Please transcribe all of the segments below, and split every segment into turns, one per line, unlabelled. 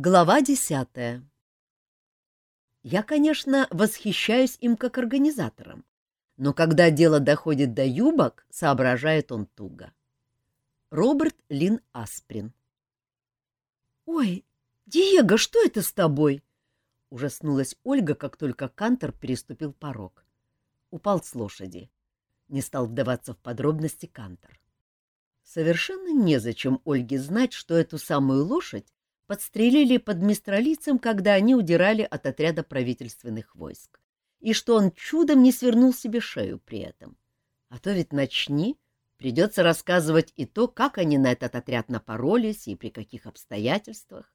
Глава десятая Я, конечно, восхищаюсь им как организатором, но когда дело доходит до юбок, соображает он туго. Роберт Лин Асприн «Ой, Диего, что это с тобой?» Ужаснулась Ольга, как только Кантор переступил порог. Упал с лошади. Не стал вдаваться в подробности Кантор. Совершенно незачем Ольге знать, что эту самую лошадь подстрелили под Мистралицем, когда они удирали от отряда правительственных войск, и что он чудом не свернул себе шею при этом. А то ведь начни, придется рассказывать и то, как они на этот отряд напоролись и при каких обстоятельствах.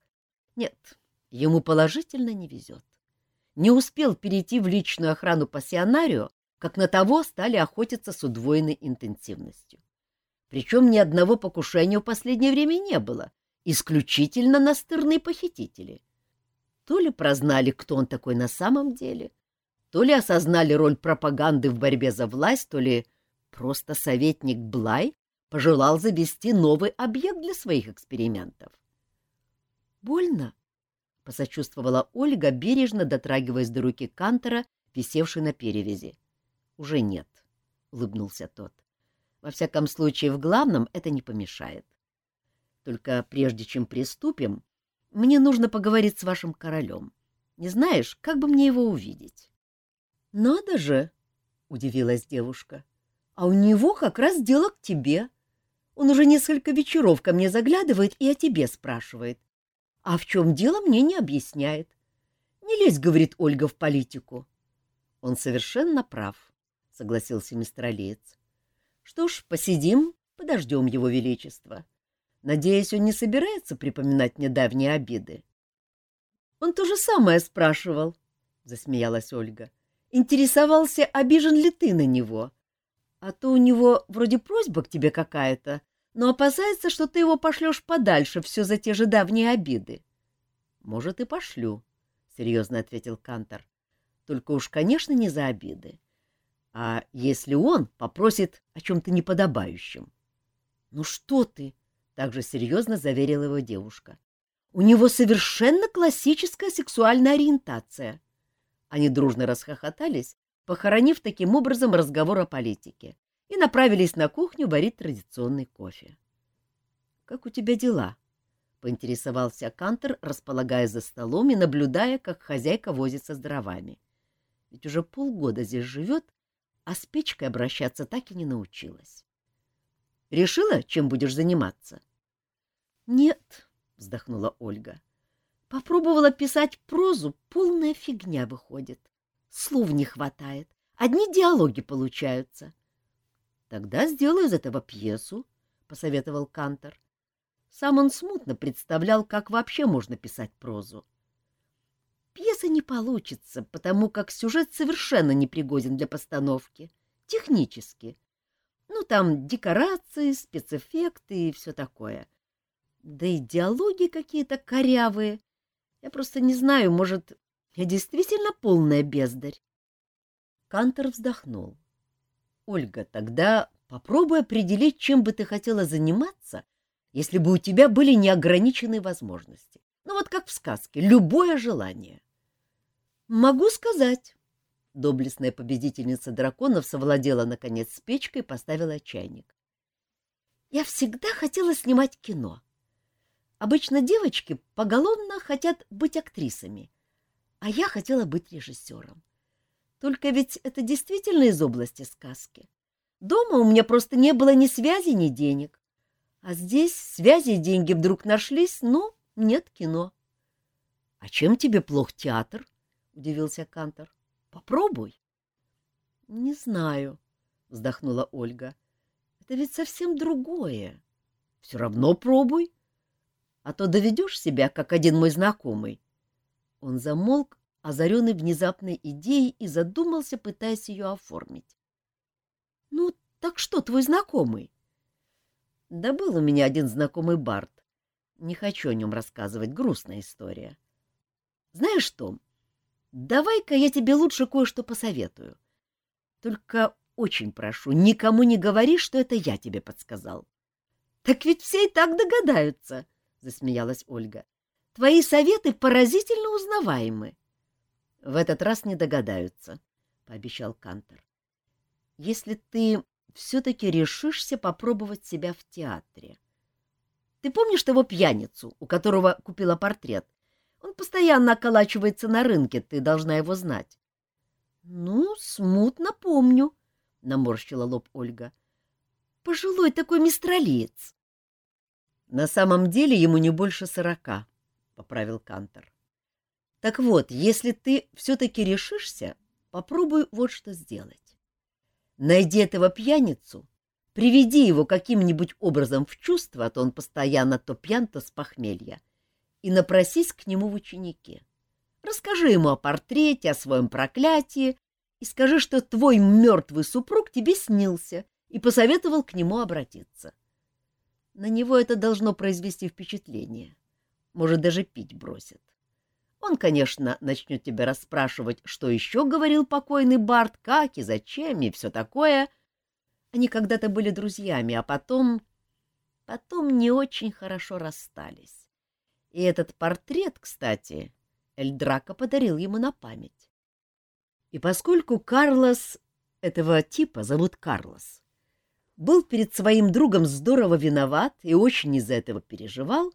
Нет, ему положительно не везет. Не успел перейти в личную охрану пассионарию, как на того стали охотиться с удвоенной интенсивностью. Причем ни одного покушения в последнее время не было — исключительно настырные похитители. То ли прознали, кто он такой на самом деле, то ли осознали роль пропаганды в борьбе за власть, то ли просто советник Блай пожелал завести новый объект для своих экспериментов. «Больно?» — посочувствовала Ольга, бережно дотрагиваясь до руки Кантора, висевшей на перевязи. «Уже нет», — улыбнулся тот. «Во всяком случае, в главном это не помешает. Только прежде чем приступим, мне нужно поговорить с вашим королем. Не знаешь, как бы мне его увидеть? — Надо же! — удивилась девушка. — А у него как раз дело к тебе. Он уже несколько вечеров ко мне заглядывает и о тебе спрашивает. А в чем дело, мне не объясняет. Не лезь, — говорит Ольга, — в политику. — Он совершенно прав, — согласился мистер Олеец. — Что ж, посидим, подождем его величество. Надеюсь, он не собирается припоминать недавние обиды. — Он то же самое спрашивал, — засмеялась Ольга. — Интересовался, обижен ли ты на него. А то у него вроде просьба к тебе какая-то, но опасается, что ты его пошлешь подальше все за те же давние обиды. — Может, и пошлю, — серьезно ответил Кантор. — Только уж, конечно, не за обиды. А если он попросит о чем-то неподобающем? — Ну что ты? — также серьезно заверила его девушка. «У него совершенно классическая сексуальная ориентация». Они дружно расхохотались, похоронив таким образом разговор о политике, и направились на кухню варить традиционный кофе. «Как у тебя дела?» — поинтересовался Кантер, располагая за столом и наблюдая, как хозяйка возится с дровами. Ведь уже полгода здесь живет, а с печкой обращаться так и не научилась. Решила, чем будешь заниматься? — Нет, — вздохнула Ольга. — Попробовала писать прозу, полная фигня выходит. Слов не хватает, одни диалоги получаются. — Тогда сделаю из этого пьесу, — посоветовал Кантор. Сам он смутно представлял, как вообще можно писать прозу. Пьеса не получится, потому как сюжет совершенно непригоден для постановки, технически. Ну, там декорации, спецэффекты и все такое. Да и диалоги какие-то корявые. Я просто не знаю, может, я действительно полная бездарь. Кантор вздохнул. — Ольга, тогда попробуй определить, чем бы ты хотела заниматься, если бы у тебя были неограниченные возможности. Ну вот как в сказке, любое желание. — Могу сказать. Доблестная победительница драконов совладела, наконец, с печкой и поставила чайник. Я всегда хотела снимать кино. Обычно девочки поголовно хотят быть актрисами, а я хотела быть режиссером. Только ведь это действительно из области сказки. Дома у меня просто не было ни связи, ни денег. А здесь связи и деньги вдруг нашлись, но нет кино. — А чем тебе плох театр? — удивился Кантор. Попробуй. — Не знаю, — вздохнула Ольга. — Это ведь совсем другое. — Все равно пробуй. А то доведешь себя, как один мой знакомый. Он замолк, озаренный внезапной идеей, и задумался, пытаясь ее оформить. — Ну, так что твой знакомый? — Да был у меня один знакомый Барт. Не хочу о нем рассказывать, грустная история. — Знаешь что? — Давай-ка я тебе лучше кое-что посоветую. Только очень прошу, никому не говори, что это я тебе подсказал. — Так ведь все и так догадаются, — засмеялась Ольга. Твои советы поразительно узнаваемы. — В этот раз не догадаются, — пообещал Кантор. — Если ты все-таки решишься попробовать себя в театре. Ты помнишь того пьяницу, у которого купила портрет? Он постоянно околачивается на рынке, ты должна его знать. — Ну, смутно помню, — наморщила лоб Ольга. — Пожилой такой мистралиец. — На самом деле ему не больше сорока, — поправил Кантор. — Так вот, если ты все-таки решишься, попробуй вот что сделать. Найди этого пьяницу, приведи его каким-нибудь образом в чувство, а то он постоянно то пьян, то с похмелья, и напросись к нему в ученики. — Расскажи ему о портрете, о своем проклятии и скажи, что твой мертвый супруг тебе снился и посоветовал к нему обратиться. На него это должно произвести впечатление. Может, даже пить бросит. Он, конечно, начнет тебя расспрашивать, что еще говорил покойный Барт, как и зачем, и все такое. Они когда-то были друзьями, а потом... Потом не очень хорошо расстались. И этот портрет, кстати, Эльдрака подарил ему на память. И поскольку Карлос, этого типа зовут Карлос, был перед своим другом здорово виноват и очень из-за этого переживал,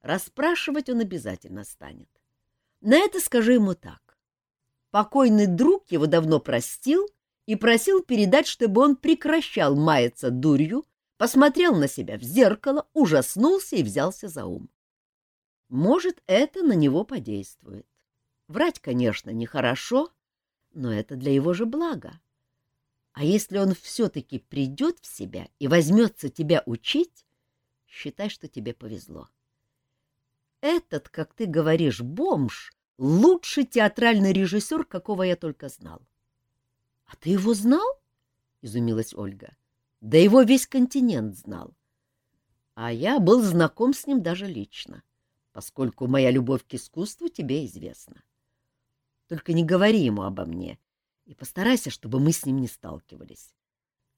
расспрашивать он обязательно станет. На это скажи ему так. Покойный друг его давно простил и просил передать, чтобы он прекращал маяться дурью, посмотрел на себя в зеркало, ужаснулся и взялся за ум. Может, это на него подействует. Врать, конечно, нехорошо, но это для его же блага. А если он все-таки придет в себя и возьмется тебя учить, считай, что тебе повезло. Этот, как ты говоришь, бомж — лучший театральный режиссер, какого я только знал. — А ты его знал? — изумилась Ольга. — Да его весь континент знал. А я был знаком с ним даже лично поскольку моя любовь к искусству тебе известна. Только не говори ему обо мне и постарайся, чтобы мы с ним не сталкивались.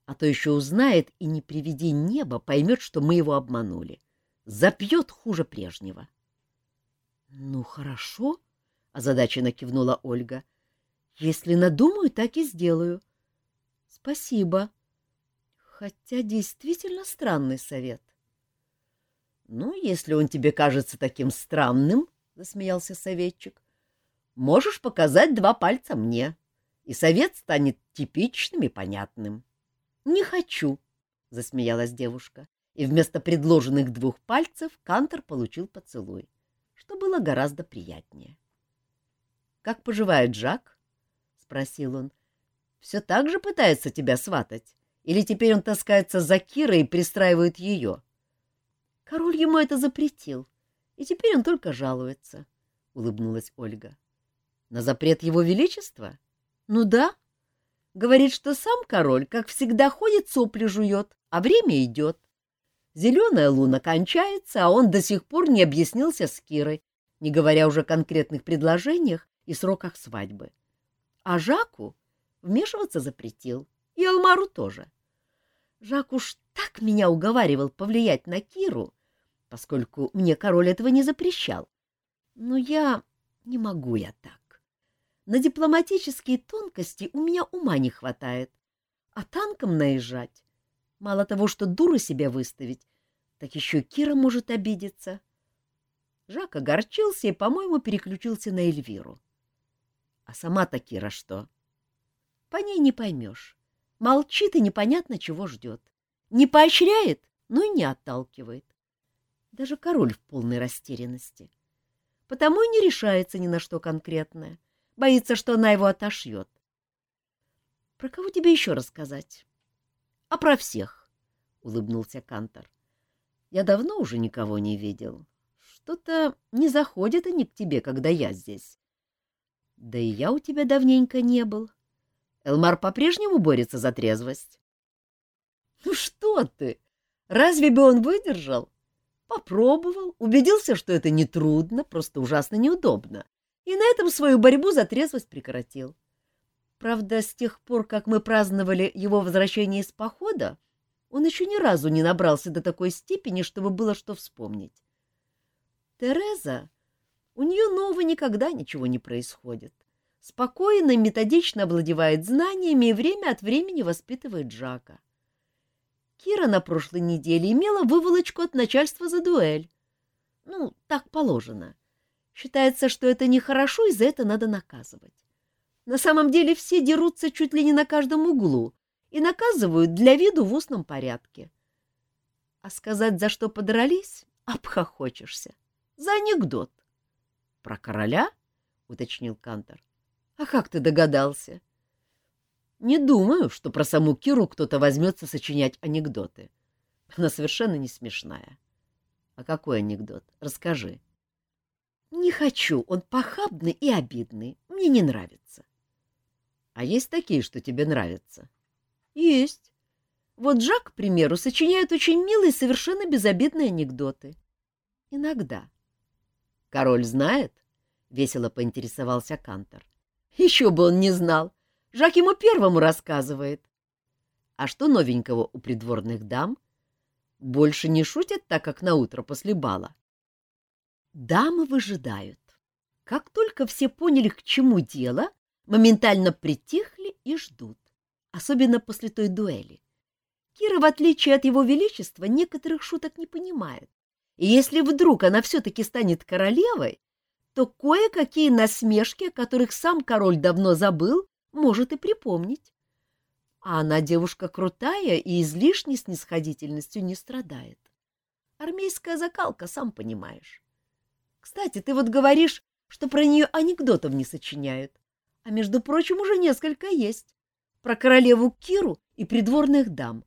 А то еще узнает и, не приведи небо, поймет, что мы его обманули. Запьет хуже прежнего. — Ну, хорошо, — озадаченно кивнула Ольга. — Если надумаю, так и сделаю. — Спасибо. Хотя действительно странный совет. Ну, если он тебе кажется таким странным, — засмеялся советчик, — можешь показать два пальца мне, и совет станет типичным и понятным. — Не хочу, — засмеялась девушка, и вместо предложенных двух пальцев Кантор получил поцелуй, что было гораздо приятнее. — Как поживает Жак? — спросил он. — Все так же пытается тебя сватать? Или теперь он таскается за Кирой и пристраивает ее? — Король ему это запретил, и теперь он только жалуется, — улыбнулась Ольга. — На запрет его величества? — Ну да. Говорит, что сам король, как всегда, ходит сопли жует, а время идет. Зеленая луна кончается, а он до сих пор не объяснился с Кирой, не говоря уже о конкретных предложениях и сроках свадьбы. А Жаку вмешиваться запретил, и Алмару тоже. Жак уж так меня уговаривал повлиять на Киру, поскольку мне король этого не запрещал. Но я не могу я так. На дипломатические тонкости у меня ума не хватает, а танком наезжать. Мало того, что дуру себя выставить, так еще Кира может обидеться. Жак огорчился и, по-моему, переключился на Эльвиру. А сама-то Кира что? По ней не поймешь. Молчит и непонятно, чего ждет. Не поощряет, но и не отталкивает. Даже король в полной растерянности. Потому и не решается ни на что конкретное. Боится, что она его отошьет. Про кого тебе еще рассказать? — А про всех, — улыбнулся Кантор. — Я давно уже никого не видел. Что-то не заходят они к тебе, когда я здесь. Да и я у тебя давненько не был. Элмар по-прежнему борется за трезвость. — Ну что ты! Разве бы он выдержал? Попробовал, убедился, что это нетрудно, просто ужасно неудобно, и на этом свою борьбу за трезвость прекратил. Правда, с тех пор, как мы праздновали его возвращение из похода, он еще ни разу не набрался до такой степени, чтобы было что вспомнить. Тереза, У нее нового никогда ничего не происходит. Спокойно методично овладевает знаниями и время от времени воспитывает Джака. Кира на прошлой неделе имела выволочку от начальства за дуэль. Ну, так положено. Считается, что это нехорошо, и за это надо наказывать. На самом деле все дерутся чуть ли не на каждом углу и наказывают для виду в устном порядке. А сказать, за что подрались, обхохочешься. За анекдот. — Про короля? — уточнил Кантор. — А как ты догадался? — Не думаю, что про саму Киру кто-то возьмется сочинять анекдоты. Она совершенно не смешная. — А какой анекдот? Расскажи. — Не хочу, он похабный и обидный. Мне не нравится. — А есть такие, что тебе нравятся? — Есть. Вот Джак, к примеру, сочиняет очень милые, совершенно безобидные анекдоты. Иногда. — Король знает? — весело поинтересовался Кантор. — Еще бы он не знал. Жак ему первому рассказывает. — А что новенького у придворных дам? Больше не шутят так, как на утро после бала? Дамы выжидают. Как только все поняли, к чему дело, моментально притихли и ждут, особенно после той дуэли. Кира, в отличие от его величества, некоторых шуток не понимает. И если вдруг она все-таки станет королевой, то кое-какие насмешки, о которых сам король давно забыл, может и припомнить. А она девушка крутая и излишней снисходительностью не страдает. Армейская закалка, сам понимаешь. Кстати, ты вот говоришь, что про нее анекдотов не сочиняют. А, между прочим, уже несколько есть. Про королеву Киру и придворных дам.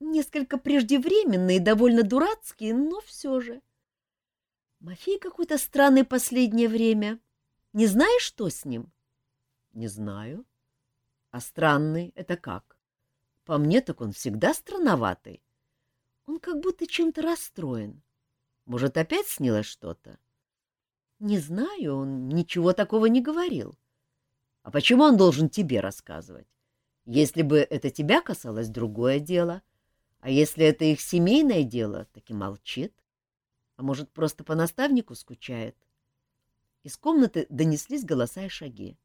Несколько преждевременные, довольно дурацкие, но все же. Мафей какой-то странный последнее время. Не знаешь, что с ним? — Не знаю. — А странный — это как? По мне так он всегда странноватый. Он как будто чем-то расстроен. Может, опять снилось что-то? — Не знаю, он ничего такого не говорил. — А почему он должен тебе рассказывать? Если бы это тебя касалось, другое дело — а если это их семейное дело, так и молчит. А может, просто по наставнику скучает? Из комнаты донеслись голоса и шаги. —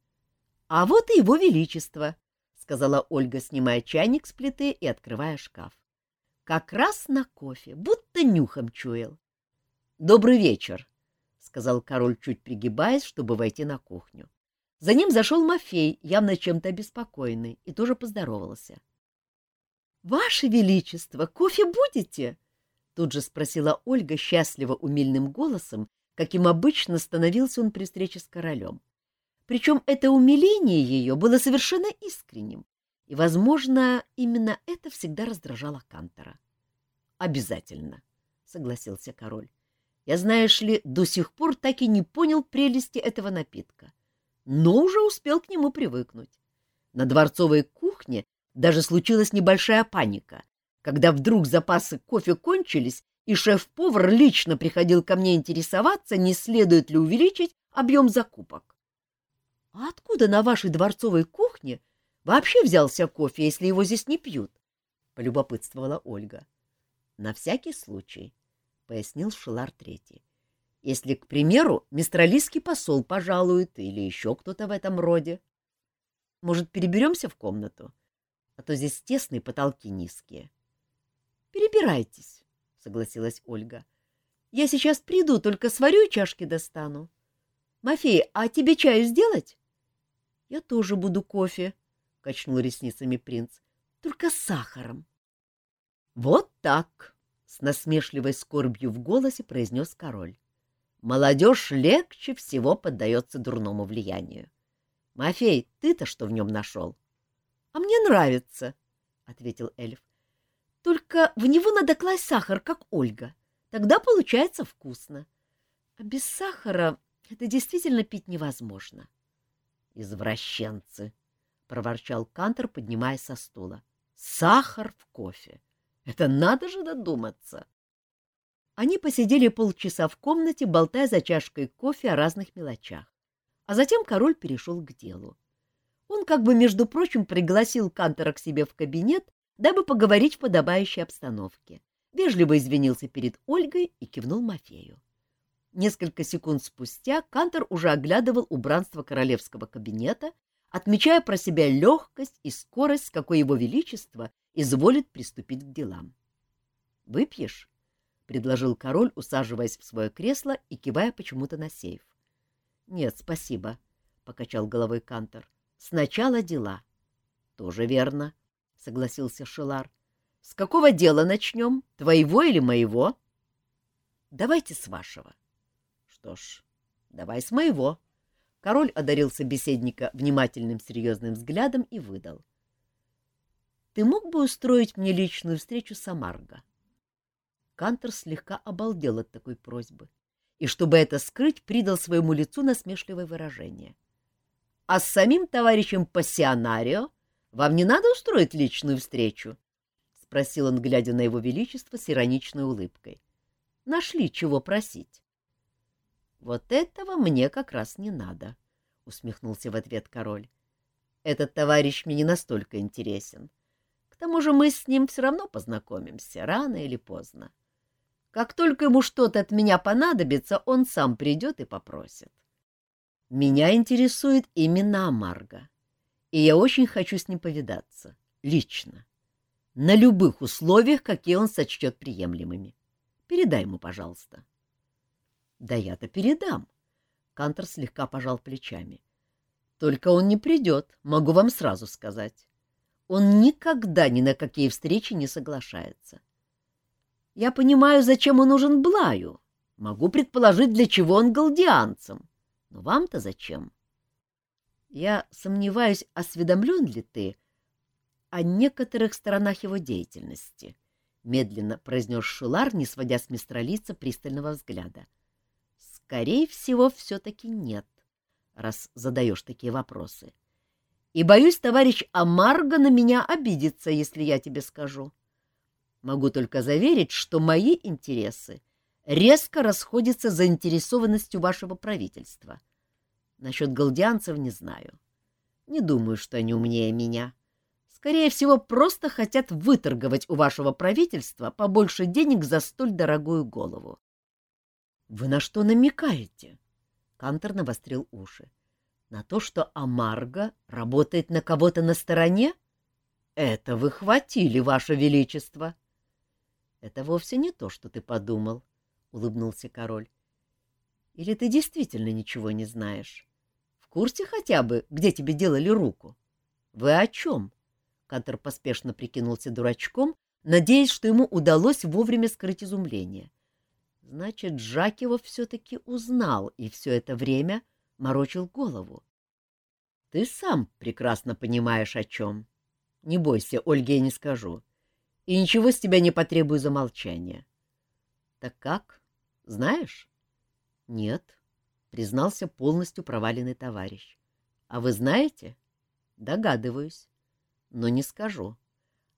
А вот и его величество, — сказала Ольга, снимая чайник с плиты и открывая шкаф. — Как раз на кофе, будто нюхом чуял. — Добрый вечер, — сказал король, чуть пригибаясь, чтобы войти на кухню. За ним зашел Мафей, явно чем-то обеспокоенный, и тоже поздоровался. —— Ваше Величество, кофе будете? — тут же спросила Ольга счастливо умильным голосом, каким обычно становился он при встрече с королем. Причем это умиление ее было совершенно искренним, и, возможно, именно это всегда раздражало Кантора. — Обязательно, — согласился король. — Я, знаешь ли, до сих пор так и не понял прелести этого напитка, но уже успел к нему привыкнуть. На дворцовой кухне даже случилась небольшая паника, когда вдруг запасы кофе кончились, и шеф-повар лично приходил ко мне интересоваться, не следует ли увеличить объем закупок. — А откуда на вашей дворцовой кухне вообще взялся кофе, если его здесь не пьют? — полюбопытствовала Ольга. — На всякий случай, — пояснил Шилар Третий. — Если, к примеру, мистралийский посол пожалует или еще кто-то в этом роде. Может, переберемся в комнату? а то здесь тесные потолки низкие. — Перебирайтесь, — согласилась Ольга. — Я сейчас приду, только сварю чашки достану. — Мафей, а тебе чаю сделать? — Я тоже буду кофе, — качнул ресницами принц, — только с сахаром. — Вот так, — с насмешливой скорбью в голосе произнес король. Молодежь легче всего поддается дурному влиянию. Мафей, ты-то что в нем нашел? —— А мне нравится, — ответил эльф. — Только в него надо класть сахар, как Ольга. Тогда получается вкусно. А без сахара это действительно пить невозможно. — Извращенцы! — проворчал Кантор, поднимаясь со стула. — Сахар в кофе! Это надо же додуматься! Они посидели полчаса в комнате, болтая за чашкой кофе о разных мелочах. А затем король перешел к делу. Он как бы, между прочим, пригласил Кантора к себе в кабинет, дабы поговорить в подобающей обстановке. Вежливо извинился перед Ольгой и кивнул Мафею. Несколько секунд спустя Кантор уже оглядывал убранство королевского кабинета, отмечая про себя легкость и скорость, с какой его величество изволит приступить к делам. «Выпьешь?» — предложил король, усаживаясь в свое кресло и кивая почему-то на сейф. «Нет, спасибо», — покачал головой Кантор. «Сначала дела». «Тоже верно», — согласился Шелар. «С какого дела начнем? Твоего или моего?» «Давайте с вашего». Что ж, давай с моего. Король одарил собеседника внимательным серьезным взглядом и выдал. Ты мог бы устроить мне личную встречу с Амарго? Кантер слегка обалдел от такой просьбы и, чтобы это скрыть, придал своему лицу насмешливое выражение. — А с самим товарищем Пассионарио вам не надо устроить личную встречу? — спросил он, глядя на его величество с ироничной улыбкой. — Нашли чего просить. — Вот этого мне как раз не надо, — усмехнулся в ответ король. — Этот товарищ мне не настолько интересен. К тому же мы с ним все равно познакомимся, рано или поздно. Как только ему что-то от меня понадобится, он сам придет и попросит. Меня интересует именно Амарго, и я очень хочу с ним повидаться, лично, на любых условиях, какие он сочтет приемлемыми. Передай ему, пожалуйста. — да я-то передам. Кантор слегка пожал плечами. Только он не придет, могу вам сразу сказать. Он никогда ни на какие встречи не соглашается. Я понимаю, зачем он нужен Блаю. Могу предположить, для чего он галдианцам. Но вам-то зачем? Я сомневаюсь, осведомлен ли ты о некоторых сторонах его деятельности, — медленно произнес Шулар, не сводя с мистралица пристального взгляда. — Скорее всего, все-таки нет, раз задаешь такие вопросы. И боюсь, товарищ Амарго на меня обидится, если я тебе скажу. Могу только заверить, что мои интересы резко расходятся с заинтересованностью вашего правительства. Насчет галдианцев не знаю. Не думаю, что они умнее меня. Скорее всего, просто хотят выторговать у вашего правительства побольше денег за столь дорогую голову. Вы на что намекаете? Кантор навострил уши. На то, что Амарго работает на кого-то на стороне? Это вы хватили, ваше величество. Это вовсе не то, что ты подумал, улыбнулся король. Или ты действительно ничего не знаешь? В курсе хотя бы, где тебе делали руку? Вы о чем? Кантор поспешно прикинулся дурачком, надеясь, что ему удалось вовремя скрыть изумление. Значит, Жак его все-таки узнал и все это время морочил голову. Ты сам прекрасно понимаешь, о чем. Не бойся, Ольге я не скажу. И ничего с тебя не потребую за молчание. Так как? Знаешь? Нет, признался полностью проваленный товарищ. А вы знаете? Догадываюсь. Но не скажу.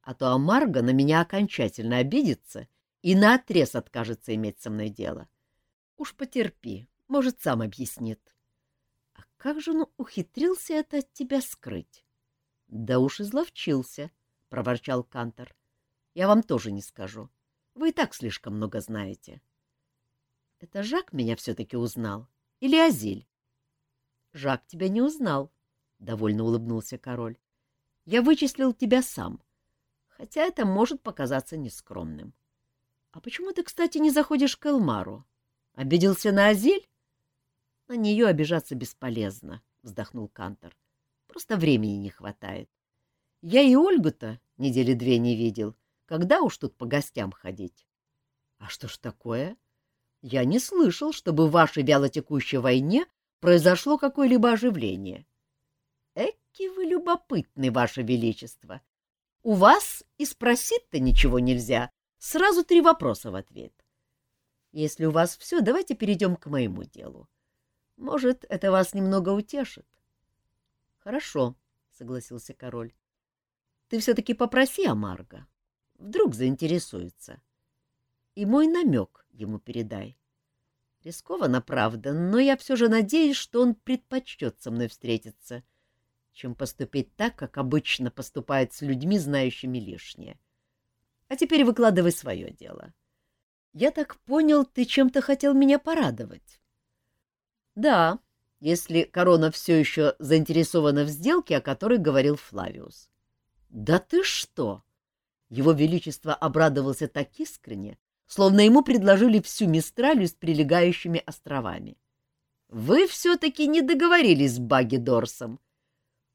А то Амарго на меня окончательно обидится — и наотрез откажется иметь со мной дело. Уж потерпи, может, сам объяснит. А как же он ухитрился это от тебя скрыть? — Да уж изловчился, — проворчал Кантор. — Я вам тоже не скажу. Вы и так слишком много знаете. — Это Жак меня все-таки узнал? Или Азиль? — Жак тебя не узнал, — довольно улыбнулся король. — Я вычислил тебя сам, хотя это может показаться нескромным. — А почему ты, кстати, не заходишь к Элмару? Обиделся на Азель? — На нее обижаться бесполезно, — вздохнул Кантор. — Просто времени не хватает. Я и Ольгу-то недели две не видел. Когда уж тут по гостям ходить? — А что ж такое? Я не слышал, чтобы в вашей вялотекущей войне произошло какое-либо оживление. Эки вы любопытны, ваше величество. У вас и спросить-то ничего нельзя, Сразу три вопроса в ответ. Если у вас все, давайте перейдем к моему делу. Может, это вас немного утешит. — Хорошо, — согласился король. — Ты все-таки попроси Амарго. Вдруг заинтересуется. И мой намек ему передай. Рискованно, правда, но я все же надеюсь, что он предпочтет со мной встретиться, чем поступить так, как обычно поступает с людьми, знающими лишнее. — а теперь выкладывай свое дело. Я так понял, ты чем-то хотел меня порадовать. Да, если корона все еще заинтересована в сделке, о которой говорил Флавиус. Да ты что? Его Величество обрадовался так искренне, словно ему предложили всю Мистралью с прилегающими островами. Вы все-таки не договорились с Баги Дорсом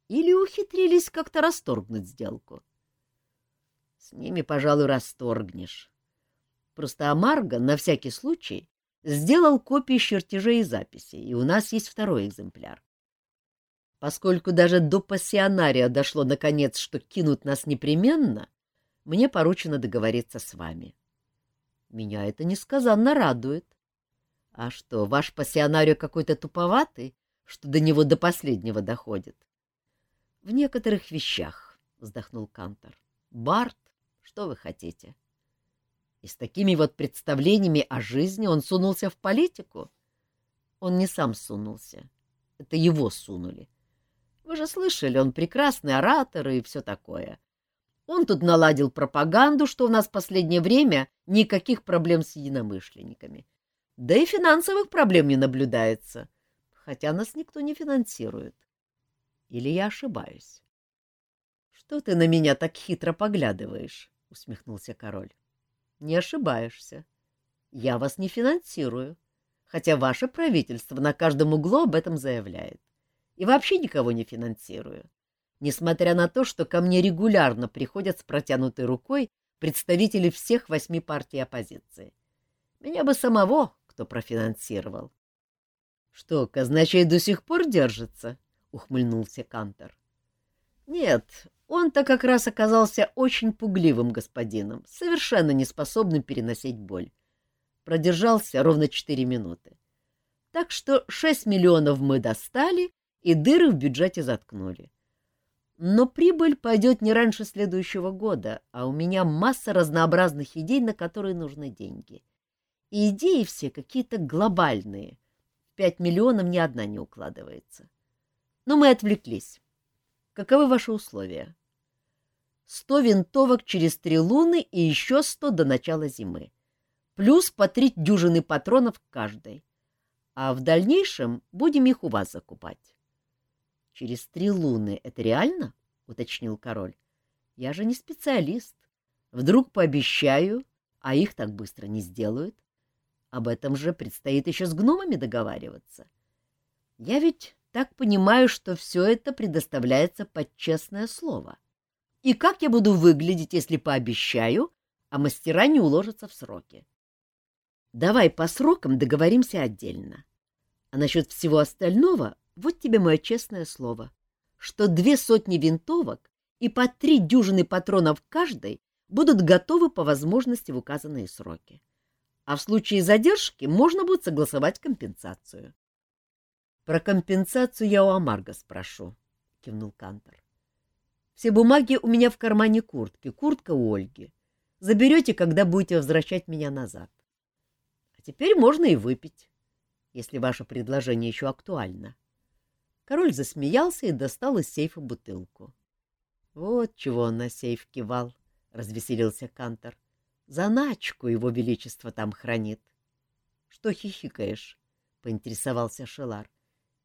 или ухитрились как-то расторгнуть сделку? С ними, пожалуй, расторгнешь. Просто Амарго, на всякий случай, сделал копии чертежей и записей, и у нас есть второй экземпляр. Поскольку даже до пассионария дошло наконец, что кинут нас непременно, мне поручено договориться с вами. Меня это несказанно радует. А что, ваш пассионарио какой-то туповатый, что до него до последнего доходит? — В некоторых вещах, — вздохнул Кантор. — Барт, что вы хотите? — и с такими вот представлениями о жизни он сунулся в политику? Он не сам сунулся. Это его сунули. Вы же слышали, он прекрасный оратор и все такое. Он тут наладил пропаганду, что у нас в последнее время никаких проблем с единомышленниками. Да и финансовых проблем не наблюдается, хотя нас никто не финансирует. Или я ошибаюсь? — Что ты на меня так хитро поглядываешь? — усмехнулся король. Не ошибаешься. Я вас не финансирую, хотя ваше правительство на каждом углу об этом заявляет. И вообще никого не финансирую, несмотря на то, что ко мне регулярно приходят с протянутой рукой представители всех восьми партий оппозиции. Меня бы самого кто профинансировал. — Что, казначей до сих пор держится? — ухмыльнулся Кантор. — Нет, он-то как раз оказался очень пугливым господином, совершенно неспособным переносить боль. Продержался ровно четыре минуты. Так что шесть миллионов мы достали и дыры в бюджете заткнули. Но прибыль пойдет не раньше следующего года, а у меня масса разнообразных идей, на которые нужны деньги. И идеи все какие-то глобальные. В пять миллионов ни одна не укладывается. Но мы отвлеклись. Каковы ваши условия? Сто винтовок через три луны и еще сто до начала зимы. Плюс по три дюжины патронов каждой. А в дальнейшем будем их у вас закупать. — Через три луны это реально? — уточнил король. — Я же не специалист. Вдруг пообещаю, а их так быстро не сделают. Об этом же предстоит еще с гномами договариваться. Я ведь так понимаю, что все это предоставляется под честное слово. И как я буду выглядеть, если пообещаю, а мастера не уложатся в сроки? Давай по срокам договоримся отдельно. А насчет всего остального, вот тебе мое честное слово, что две сотни винтовок и по три дюжины патронов каждой будут готовы по возможности в указанные сроки. А в случае задержки можно будет согласовать компенсацию. Про компенсацию я у Амарга спрошу, — кивнул Кантор. Все бумаги у меня в кармане куртки, куртка у Ольги. Заберете, когда будете возвращать меня назад. А теперь можно и выпить, если ваше предложение еще актуально. Король засмеялся и достал из сейфа бутылку. Вот чего он на сейф кивал, — развеселился Кантор. Заначку его величество там хранит. — Что хихикаешь? — поинтересовался Шелар. —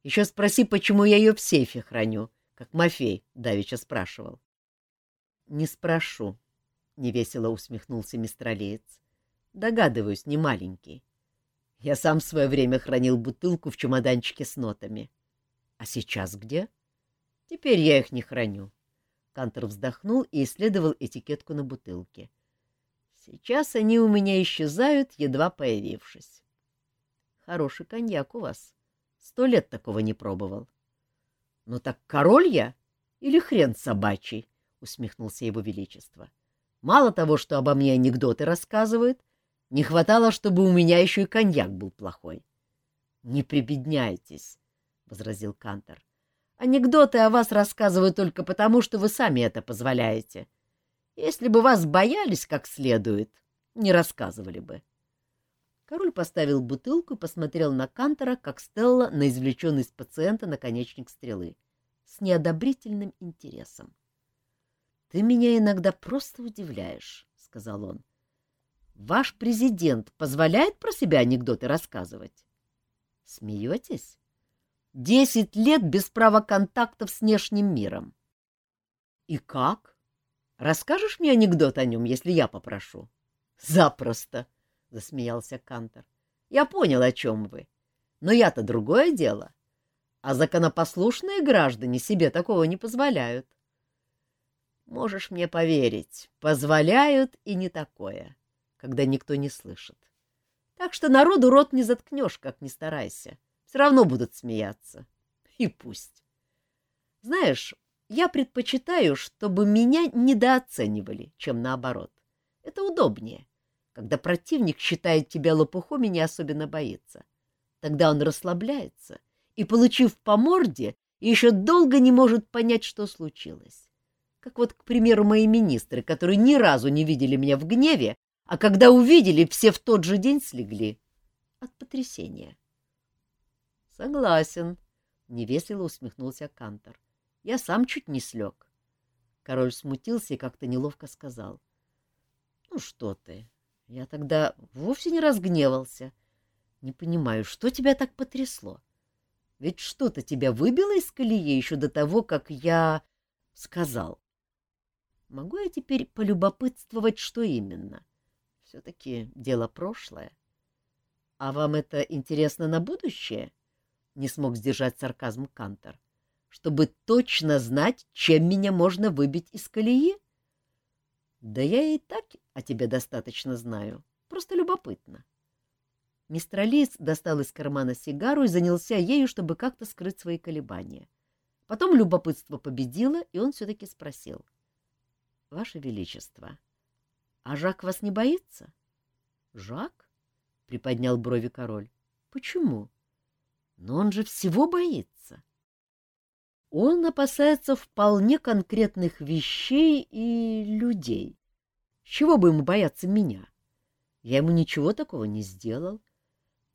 Еще спроси, почему я ее в сейфе храню, как Мафей давеча спрашивал. — Не спрошу, — невесело усмехнулся мистралеец. — Догадываюсь, не маленький. Я сам в свое время хранил бутылку в чемоданчике с нотами. А сейчас где? Теперь я их не храню. Кантор вздохнул и исследовал этикетку на бутылке. Сейчас они у меня исчезают, едва появившись. Хороший коньяк у вас. Сто лет такого не пробовал. — Ну так король я или хрен собачий? — усмехнулся его величество. — Мало того, что обо мне анекдоты рассказывают, не хватало, чтобы у меня еще и коньяк был плохой. — Не прибедняйтесь, — возразил Кантор. — Анекдоты о вас рассказывают только потому, что вы сами это позволяете. Если бы вас боялись как следует, не рассказывали бы. — Король поставил бутылку и посмотрел на Кантора, как Стелла на извлеченный из пациента наконечник стрелы, с неодобрительным интересом. — Ты меня иногда просто удивляешь, — сказал он. Ваш президент позволяет про себя анекдоты рассказывать? Смеетесь? Десять лет без права контактов с внешним миром. И как? Расскажешь мне анекдот о нем, если я попрошу? Запросто, — засмеялся Кантор. Я понял, о чем вы. Но я-то другое дело. А законопослушные граждане себе такого не позволяют. Можешь мне поверить, позволяют и не такое когда никто не слышит. Так что народу рот не заткнешь, как ни старайся. Все равно будут смеяться. И пусть. Знаешь, я предпочитаю, чтобы меня недооценивали, чем наоборот. Это удобнее, когда противник считает тебя лопухом и не особенно боится. Тогда он расслабляется и, получив по морде, еще долго не может понять, что случилось. Как вот, к примеру, мои министры, которые ни разу не видели меня в гневе, а когда увидели, все в тот же день слегли. От потрясения. — Согласен, — невесело усмехнулся Кантор. — Я сам чуть не слег. Король смутился и как-то неловко сказал. — Ну что ты, я тогда вовсе не разгневался. Не понимаю, что тебя так потрясло? Ведь что-то тебя выбило из колеи еще до того, как я сказал. Могу я теперь полюбопытствовать, что именно? — все-таки дело прошлое. — А вам это интересно на будущее? — не смог сдержать сарказм Кантор. — Чтобы точно знать, чем меня можно выбить из колеи? — Да я и так о тебе достаточно знаю. Просто любопытно. Мистер Алис достал из кармана сигару и занялся ею, чтобы как-то скрыть свои колебания. Потом любопытство победило, и он все-таки спросил. — Ваше Величество, — а Жак вас не боится? — Жак? — приподнял брови король. — Почему? Но он же всего боится. Он опасается вполне конкретных вещей и людей. Чего бы ему бояться меня? Я ему ничего такого не сделал.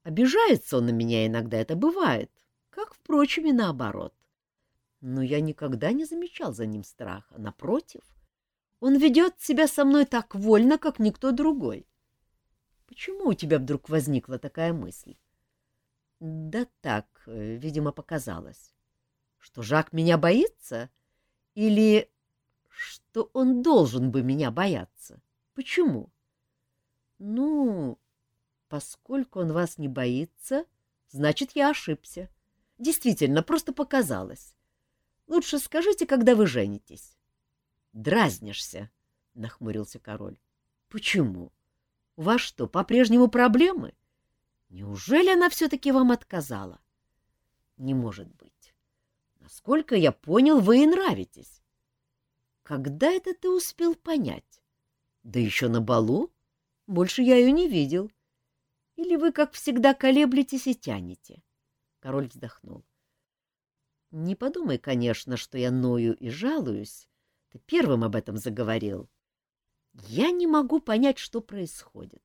Обижается он на меня иногда, это бывает, как, впрочем, и наоборот. Но я никогда не замечал за ним страха. Напротив, он ведет себя со мной так вольно, как никто другой. Почему у тебя вдруг возникла такая мысль? Да так, э, видимо, показалось. Что Жак меня боится? Или что он должен бы меня бояться? Почему? Ну, поскольку он вас не боится, значит, я ошибся. Действительно, просто показалось. Лучше скажите, когда вы женитесь дразнишься? — нахмурился король. — Почему? У вас что, по-прежнему проблемы? Неужели она все-таки вам отказала? — Не может быть. Насколько я понял, вы ей нравитесь. Когда это ты успел понять? Да еще на балу? Больше я ее не видел. Или вы, как всегда, колеблетесь и тянете? Король вздохнул. — Не подумай, конечно, что я ною и жалуюсь, ты первым об этом заговорил. Я не могу понять, что происходит.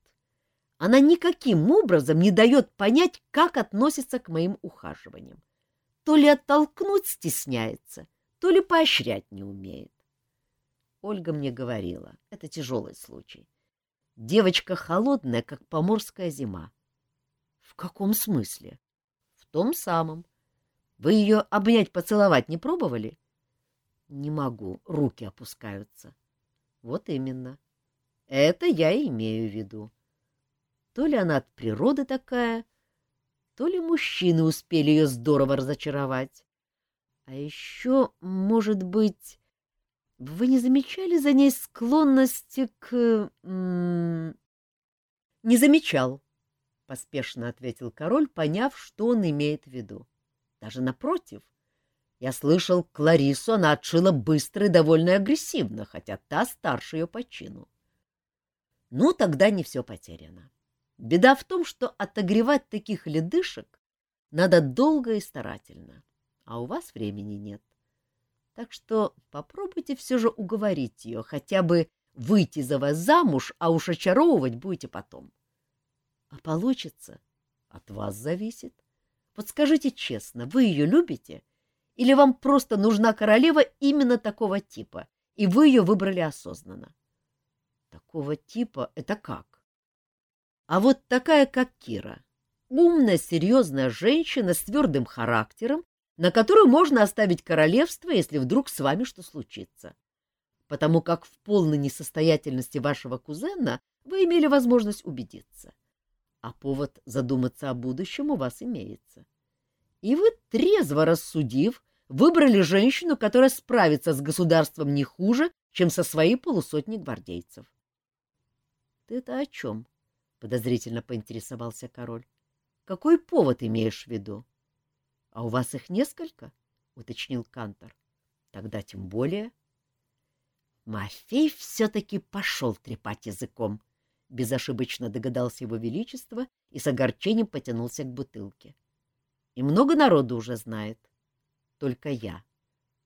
Она никаким образом не дает понять, как относится к моим ухаживаниям. То ли оттолкнуть стесняется, то ли поощрять не умеет. Ольга мне говорила, это тяжелый случай. Девочка холодная, как поморская зима. В каком смысле? В том самом. Вы ее обнять, поцеловать не пробовали? Не могу, руки опускаются. Вот именно. Это я и имею в виду. То ли она от природы такая, то ли мужчины успели ее здорово разочаровать. А еще, может быть, вы не замечали за ней склонности к... Не замечал, — поспешно ответил король, поняв, что он имеет в виду. Даже напротив, я слышал, Кларису она отшила быстро и довольно агрессивно, хотя та старше ее по чину. Ну, тогда не все потеряно. Беда в том, что отогревать таких ледышек надо долго и старательно, а у вас времени нет. Так что попробуйте все же уговорить ее, хотя бы выйти за вас замуж, а уж очаровывать будете потом. А получится? От вас зависит. Вот скажите честно, вы ее любите? — или вам просто нужна королева именно такого типа, и вы ее выбрали осознанно? — Такого типа — это как? А вот такая, как Кира, умная, серьезная женщина с твердым характером, на которую можно оставить королевство, если вдруг с вами что случится. Потому как в полной несостоятельности вашего кузена вы имели возможность убедиться. А повод задуматься о будущем у вас имеется. И вы, трезво рассудив, выбрали женщину, которая справится с государством не хуже, чем со своей полусотней гвардейцев. — Ты это о чем? — подозрительно поинтересовался король. — Какой повод имеешь в виду? — А у вас их несколько? — уточнил Кантор. — Тогда тем более. Мафей все-таки пошел трепать языком, — безошибочно догадался его величество и с огорчением потянулся к бутылке. — И много народу уже знает. Только я.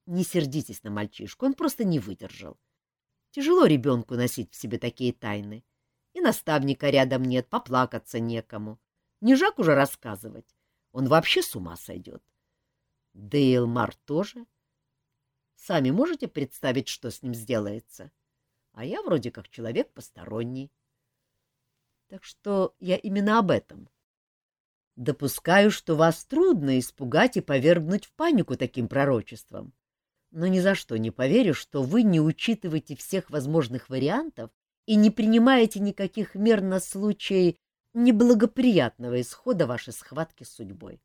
Не сердитесь на мальчишку, он просто не выдержал. Тяжело ребенку носить в себе такие тайны. И наставника рядом нет, поплакаться некому. Не жак уже рассказывать. Он вообще с ума сойдет. Да и Элмар тоже. Сами можете представить, что с ним сделается? А я вроде как человек посторонний. Так что я именно об этом. Допускаю, что вас трудно испугать и повергнуть в панику таким пророчеством. Но ни за что не поверю, что вы не учитываете всех возможных вариантов и не принимаете никаких мер на случай неблагоприятного исхода вашей схватки с судьбой.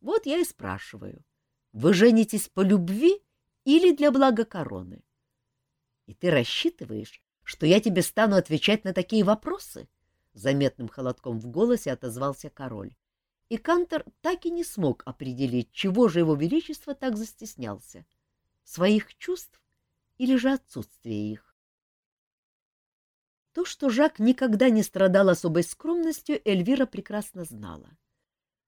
Вот я и спрашиваю, вы женитесь по любви или для блага короны? И ты рассчитываешь, что я тебе стану отвечать на такие вопросы? Заметным холодком в голосе отозвался король. И Кантор так и не смог определить, чего же его величество так застеснялся — своих чувств или же отсутствия их. То, что Жак никогда не страдал особой скромностью, Эльвира прекрасно знала.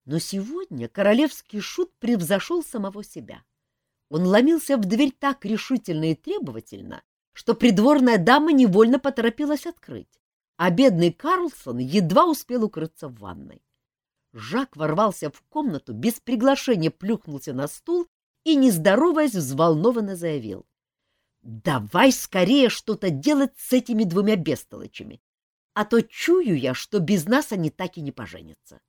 Но сегодня королевский шут превзошел самого себя. Он ломился в дверь так решительно и требовательно, что придворная дама невольно поторопилась открыть, а бедный Карлсон едва успел укрыться в ванной. Жак ворвался в комнату, без приглашения плюхнулся на стул и, не здороваясь, взволнованно заявил. Давай скорее что-то делать с этими двумя бестолочами, а то чую я, что без нас они так и не поженятся.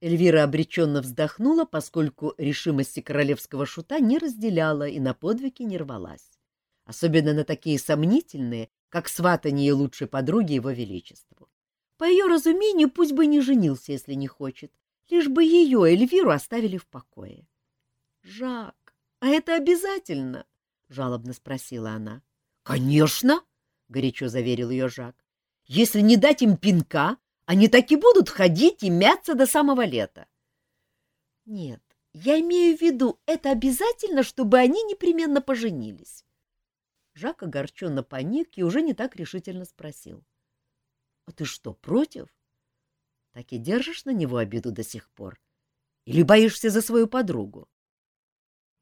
Эльвира обреченно вздохнула, поскольку решимости королевского шута не разделяла и на подвиги не рвалась, особенно на такие сомнительные, как сватание лучшей подруги его величеству. По ее разумению, пусть бы не женился, если не хочет, лишь бы ее, Эльвиру, оставили в покое. — Жак, а это обязательно? — жалобно спросила она. — Конечно, — горячо заверил ее Жак. — Если не дать им пинка, они так и будут ходить и мяться до самого лета. — Нет, я имею в виду, это обязательно, чтобы они непременно поженились. Жак огорченно поник и уже не так решительно спросил. — А ты что, против? Так и держишь на него обиду до сих пор? Или боишься за свою подругу?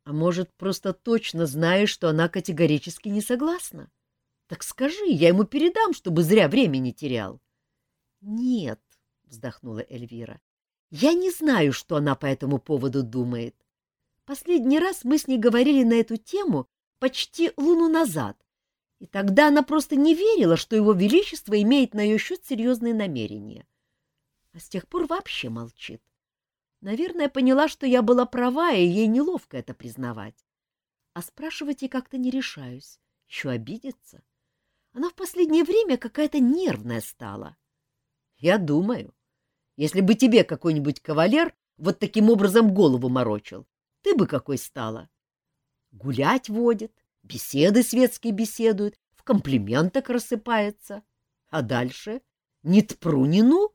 А может, просто точно знаешь, что она категорически не согласна? Так скажи, я ему передам, чтобы зря времени терял. — Нет, — вздохнула Эльвира, — я не знаю, что она по этому поводу думает. Последний раз мы с ней говорили на эту тему почти луну назад, и тогда она просто не верила, что его величество имеет на ее счет серьезные намерения. А с тех пор вообще молчит. Наверное, поняла, что я была права, и ей неловко это признавать. А спрашивать ей как-то не решаюсь. Еще обидится. Она в последнее время какая-то нервная стала. Я думаю, если бы тебе какой-нибудь кавалер вот таким образом голову морочил, ты бы какой стала. Гулять водит, беседы светские беседует, в комплиментах рассыпается. А дальше ни тпру, ни ну.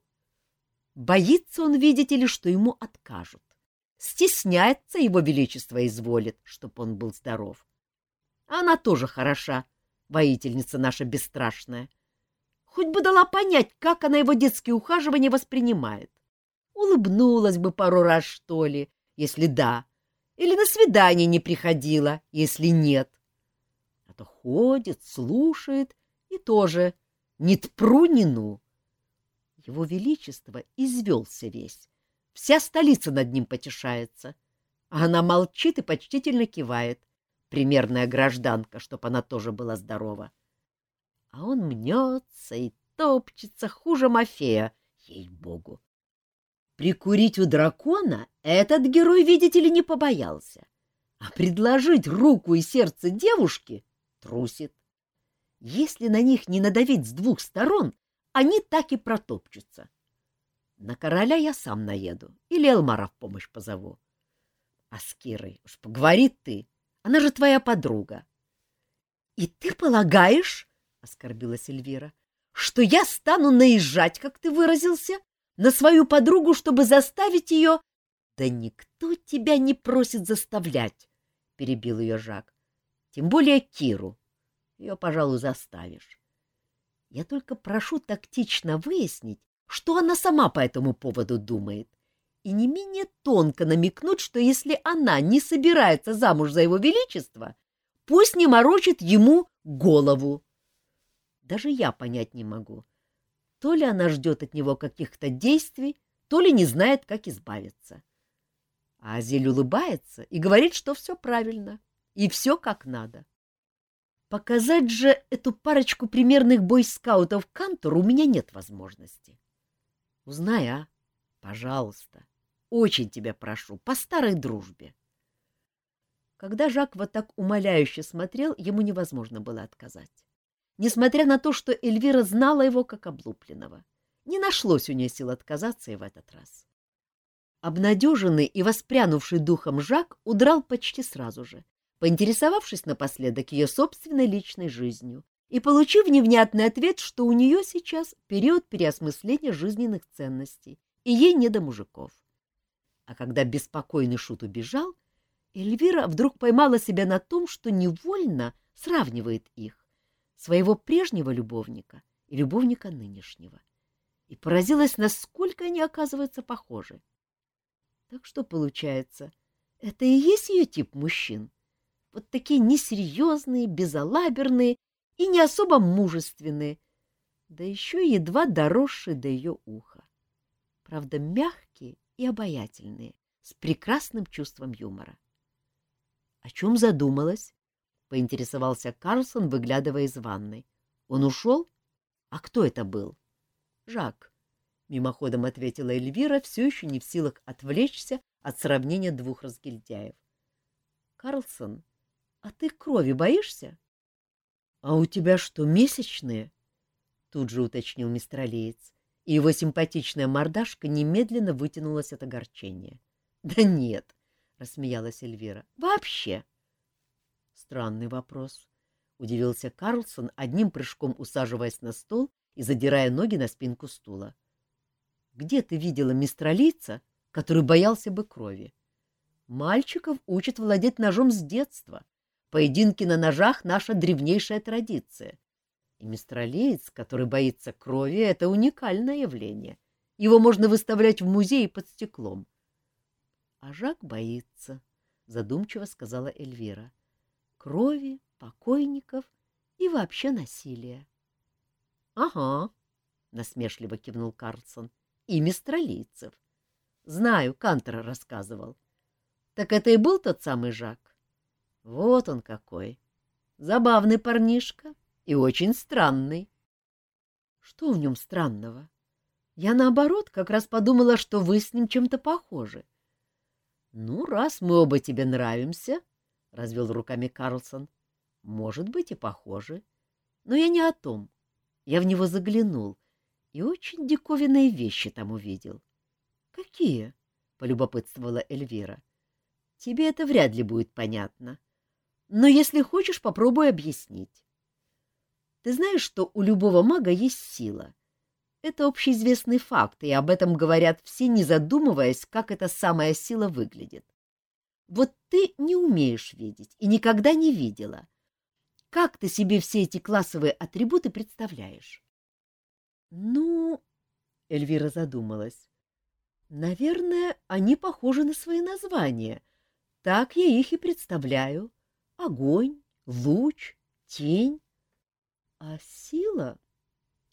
Боится он, видите ли, что ему откажут. Стесняется его величество изволит, чтоб он был здоров. она тоже хороша, воительница наша бесстрашная. Хоть бы дала понять, как она его детские ухаживания воспринимает. Улыбнулась бы пару раз, что ли, если да, или на свидание не приходила, если нет. А то ходит, слушает и тоже ни тпру, ни ну. Его Величество извелся весь. Вся столица над ним потешается. А она молчит и почтительно кивает. Примерная гражданка, чтоб она тоже была здорова. А он мнется и топчется хуже Мафея, ей-богу. Прикурить у дракона этот герой, видите ли, не побоялся. А предложить руку и сердце девушке трусит. Если на них не надавить с двух сторон, они так и протопчутся. На короля я сам наеду или Элмара в помощь позову. А с Кирой уж поговори ты, она же твоя подруга. — И ты полагаешь, — оскорбилась Эльвира, — что я стану наезжать, как ты выразился, на свою подругу, чтобы заставить ее... — Да никто тебя не просит заставлять, — перебил ее Жак. — Тем более Киру. Ее, пожалуй, заставишь. Я только прошу тактично выяснить, что она сама по этому поводу думает, и не менее тонко намекнуть, что если она не собирается замуж за его величество, пусть не морочит ему голову. Даже я понять не могу, то ли она ждет от него каких-то действий, то ли не знает, как избавиться. А Азель улыбается и говорит, что все правильно, и все как надо. Показать же эту парочку примерных бойскаутов Кантору у меня нет возможности. Узнай, а? Пожалуйста. Очень тебя прошу, по старой дружбе. Когда Жак вот так умоляюще смотрел, ему невозможно было отказать. Несмотря на то, что Эльвира знала его как облупленного, не нашлось у нее сил отказаться и в этот раз. Обнадеженный и воспрянувший духом Жак удрал почти сразу же, поинтересовавшись напоследок ее собственной личной жизнью и получив невнятный ответ, что у нее сейчас период переосмысления жизненных ценностей, и ей не до мужиков. А когда беспокойный шут убежал, Эльвира вдруг поймала себя на том, что невольно сравнивает их, своего прежнего любовника и любовника нынешнего, и поразилась, насколько они оказываются похожи. Так что, получается, это и есть ее тип мужчин? Вот такие несерьезные, безалаберные и не особо мужественные, да еще едва доросшие до ее уха. Правда, мягкие и обаятельные, с прекрасным чувством юмора. — О чем задумалась? — поинтересовался Карлсон, выглядывая из ванной. — Он ушел? А кто это был? — Жак, — мимоходом ответила Эльвира, все еще не в силах отвлечься от сравнения двух разгильдяев. — Карлсон, а ты крови боишься? — А у тебя что, месячные? — тут же уточнил мистер Алиец, и его симпатичная мордашка немедленно вытянулась от огорчения. — Да нет, — рассмеялась Эльвира, — вообще. — Странный вопрос, — удивился Карлсон, одним прыжком усаживаясь на стол и задирая ноги на спинку стула. — Где ты видела мистралийца, который боялся бы крови? Мальчиков учат владеть ножом с детства — Поединки на ножах — наша древнейшая традиция. И мистралеец, который боится крови, — это уникальное явление. Его можно выставлять в музее под стеклом. — А Жак боится, — задумчиво сказала Эльвира. — Крови, покойников и вообще насилия. — Ага, — насмешливо кивнул Карлсон, — и мистралийцев. Знаю, Кантер рассказывал. Так это и был тот самый Жак? Вот он какой. Забавный парнишка и очень странный. Что в нем странного? Я, наоборот, как раз подумала, что вы с ним чем-то похожи. — Ну, раз мы оба тебе нравимся, — развел руками Карлсон, — может быть и похожи. Но я не о том. Я в него заглянул и очень диковинные вещи там увидел. — Какие? — полюбопытствовала Эльвира. — Тебе это вряд ли будет понятно. — но если хочешь, попробуй объяснить. Ты знаешь, что у любого мага есть сила. Это общеизвестный факт, и об этом говорят все, не задумываясь, как эта самая сила выглядит. Вот ты не умеешь видеть и никогда не видела. Как ты себе все эти классовые атрибуты представляешь? — Ну, — Эльвира задумалась, — наверное, они похожи на свои названия. Так я их и представляю. — огонь, луч, тень. А сила?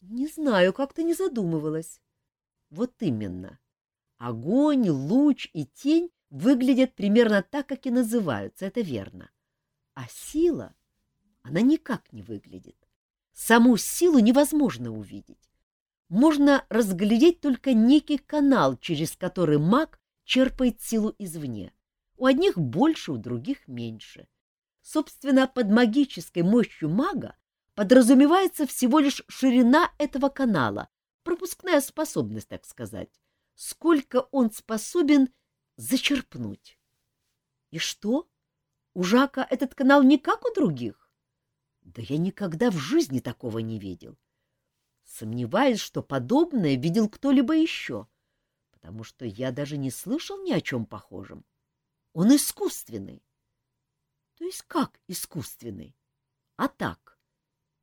Не знаю, как-то не задумывалась. Вот именно. Огонь, луч и тень выглядят примерно так, как и называются, это верно. А сила, она никак не выглядит. Саму силу невозможно увидеть. можно разглядеть только некий канал, через который маг черпает силу извне. У одних больше, у других меньше. Собственно, под магической мощью мага подразумевается всего лишь ширина этого канала, пропускная способность, так сказать, сколько он способен зачерпнуть. И что? У Жака этот канал не как у других? Да я никогда в жизни такого не видел. Сомневаюсь, что подобное видел кто-либо еще, потому что я даже не слышал ни о чем похожем. Он искусственный. То есть как искусственный? А так,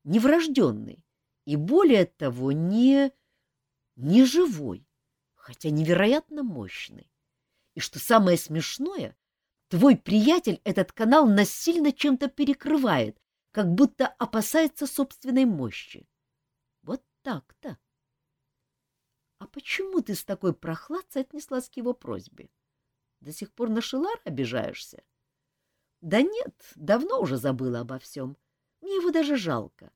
неврожденный и, более того, не... не живой, хотя невероятно мощный. И что самое смешное, твой приятель этот канал насильно чем-то перекрывает, как будто опасается собственной мощи. Вот так-то. А почему ты с такой прохладцей отнеслась к его просьбе? До сих пор на Шелар обижаешься? Да нет, давно уже забыла обо всем. Мне его даже жалко.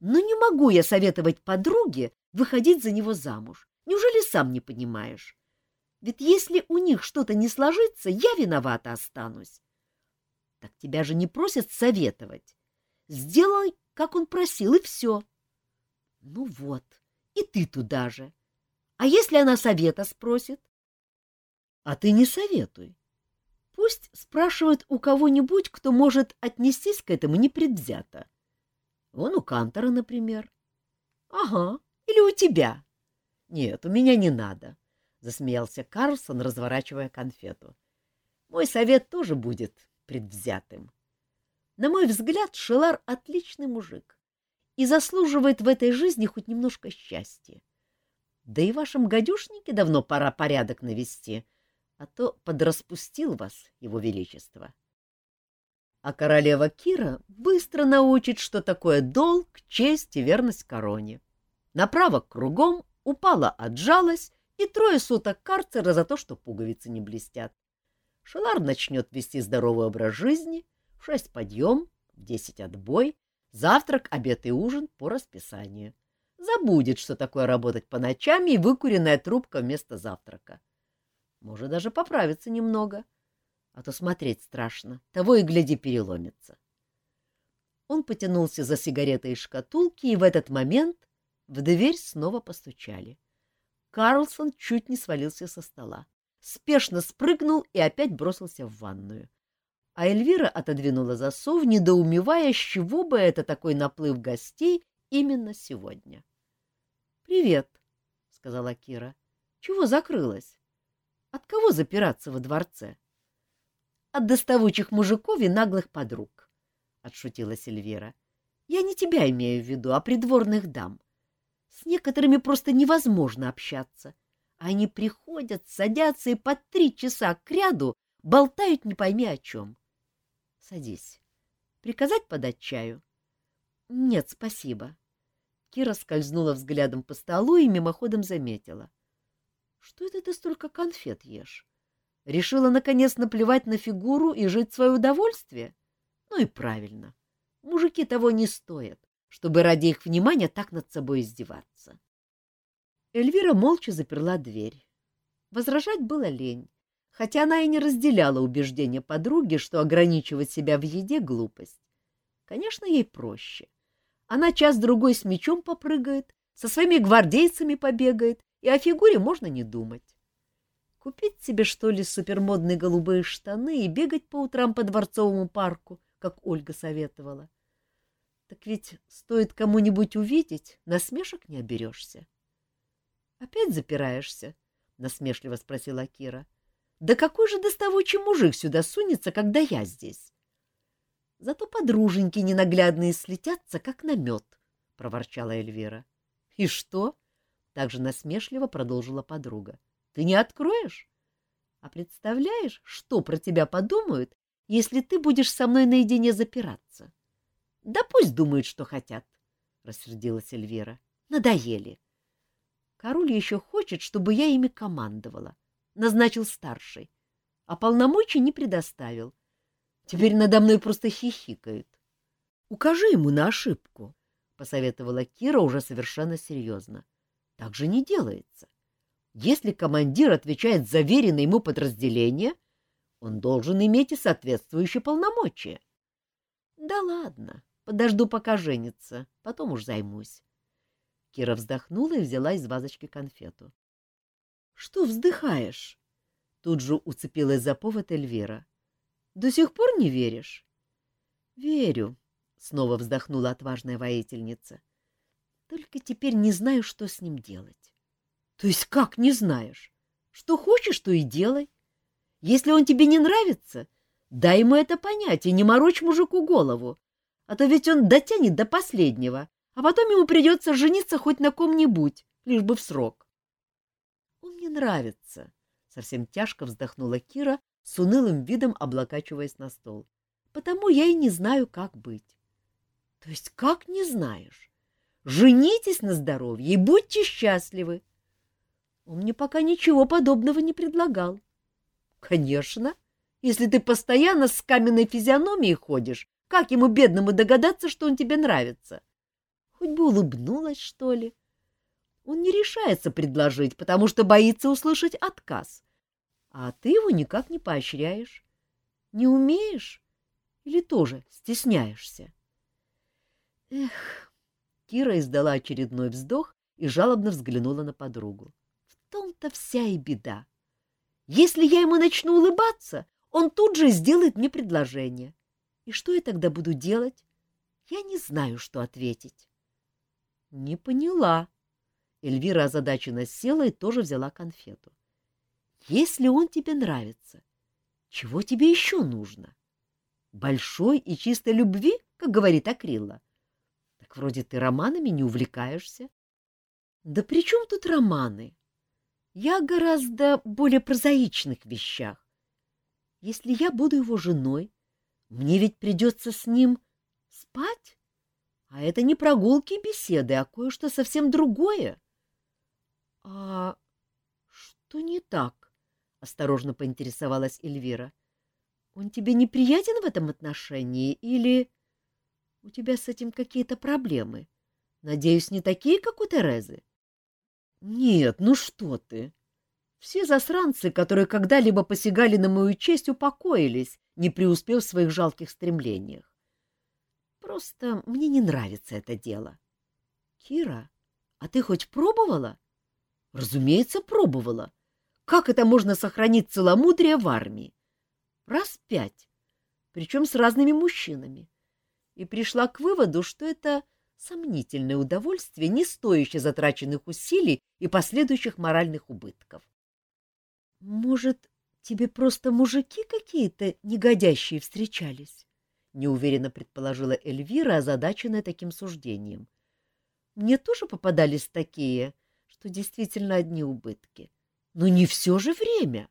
Но не могу я советовать подруге выходить за него замуж. Неужели сам не понимаешь? Ведь если у них что-то не сложится, я виновата останусь. Так тебя же не просят советовать. Сделай, как он просил, и все. Ну вот, и ты туда же. А если она совета спросит? А ты не советуй. Пусть спрашивает у кого-нибудь, кто может отнестись к этому непредвзято. Вон у Кантора, например. — Ага, или у тебя. — Нет, у меня не надо. —— засмеялся Карлсон, разворачивая конфету. «Мой совет тоже будет предвзятым. На мой взгляд, Шелар — отличный мужик и заслуживает в этой жизни хоть немножко счастья. Да и вашем гадюшнике давно пора порядок навести, а то подраспустил вас, его величество. А королева Кира быстро научит, что такое долг, честь и верность короне. Направо кругом упала, отжалась и трое суток карцера за то, что пуговицы не блестят. Шелар начнет вести здоровый образ жизни, в шесть подъем, в десять отбой, завтрак, обед и ужин по расписанию. Забудет, что такое работать по ночам и выкуренная трубка вместо завтрака. Может даже поправиться немного, а то смотреть страшно, того и гляди переломится. Он потянулся за сигаретой из шкатулки, и в этот момент в дверь снова постучали. — Карлсон чуть не свалился со стола. Спешно спрыгнул и опять бросился в ванную. А Эльвира отодвинула засов, недоумевая, с чего бы это такой наплыв гостей именно сегодня. — Привет, — сказала Кира. — Чего закрылась? От кого запираться во дворце? — От доставучих мужиков и наглых подруг, — отшутилась Эльвира. — Я не тебя имею в виду, а придворных дам. С некоторыми просто невозможно общаться. Они приходят, садятся и по три часа к ряду болтают не пойми о чем. Садись. Приказать подать чаю? Нет, спасибо. Кира скользнула взглядом по столу и мимоходом заметила. Что это ты столько конфет ешь? Решила, наконец, наплевать на фигуру и жить в свое удовольствие? Ну и правильно. Мужики того не стоят чтобы ради их внимания так над собой издеваться. Эльвира молча заперла дверь. Возражать было лень, хотя она и не разделяла убеждения подруги, что ограничивать себя в еде — глупость. Конечно, ей проще. Она час-другой с мечом попрыгает, со своими гвардейцами побегает, и о фигуре можно не думать. Купить себе, что ли, супермодные голубые штаны и бегать по утрам по дворцовому парку, как Ольга советовала. Так ведь стоит кому-нибудь увидеть, насмешек не оберешься. — Опять запираешься? — насмешливо спросила Кира. — Да какой же доставучий мужик сюда сунется, когда я здесь? — Зато подруженьки ненаглядные слетятся, как на мед, — проворчала Эльвира. — И что? — также насмешливо продолжила подруга. — Ты не откроешь? А представляешь, что про тебя подумают, если ты будешь со мной наедине запираться? — да пусть думают, что хотят, — рассердилась Эльвира. — Надоели. Король еще хочет, чтобы я ими командовала. Назначил старший, а полномочий не предоставил. Теперь надо мной просто хихикают. — Укажи ему на ошибку, — посоветовала Кира уже совершенно серьезно. Так же не делается. Если командир отвечает за веренное ему подразделение, он должен иметь и соответствующие полномочия. Да ладно, подожду, пока женится, потом уж займусь. Кира вздохнула и взяла из вазочки конфету. — Что вздыхаешь? Тут же уцепилась за повод Эльвира. — До сих пор не веришь? — Верю, — снова вздохнула отважная воительница. — Только теперь не знаю, что с ним делать. — То есть как не знаешь? Что хочешь, то и делай. Если он тебе не нравится, дай ему это понять и не морочь мужику голову, а то ведь он дотянет до последнего, а потом ему придется жениться хоть на ком-нибудь, лишь бы в срок. — Он мне нравится, — совсем тяжко вздохнула Кира, с унылым видом облокачиваясь на стол. — Потому я и не знаю, как быть. — То есть как не знаешь? Женитесь на здоровье и будьте счастливы. Он мне пока ничего подобного не предлагал. — Конечно, если ты постоянно с каменной физиономией ходишь, как ему, бедному, догадаться, что он тебе нравится? Хоть бы улыбнулась, что ли. Он не решается предложить, потому что боится услышать отказ. А ты его никак не поощряешь. Не умеешь или тоже стесняешься? Эх, Кира издала очередной вздох и жалобно взглянула на подругу. В том-то вся и беда. Если я ему начну улыбаться, он тут же сделает мне предложение. И что я тогда буду делать? Я не знаю, что ответить. — Не поняла. Эльвира озадаченно села и тоже взяла конфету. — Если он тебе нравится, чего тебе еще нужно? Большой и чистой любви, как говорит Акрилла? Так вроде ты романами не увлекаешься. — Да при чем тут романы? Я гораздо более прозаичных вещах. Если я буду его женой, мне ведь придется с ним спать. А это не прогулки и беседы, а кое-что совсем другое. — А что не так? — осторожно поинтересовалась Эльвира. — Он тебе неприятен в этом отношении или... У тебя с этим какие-то проблемы? Надеюсь, не такие, как у Терезы? — Нет, ну что ты! Все засранцы, которые когда-либо посягали на мою честь, упокоились, не преуспев в своих жалких стремлениях. Просто мне не нравится это дело. Кира, а ты хоть пробовала? Разумеется, пробовала. Как это можно сохранить целомудрие в армии? Раз пять, причем с разными мужчинами. И пришла к выводу, что это сомнительное удовольствие, не стоящее затраченных усилий и последующих моральных убытков. Может, тебе просто мужики какие-то негодящие встречались? Неуверенно предположила Эльвира, озадаченная таким суждением. Мне тоже попадались такие, что действительно одни убытки. Но не все же время.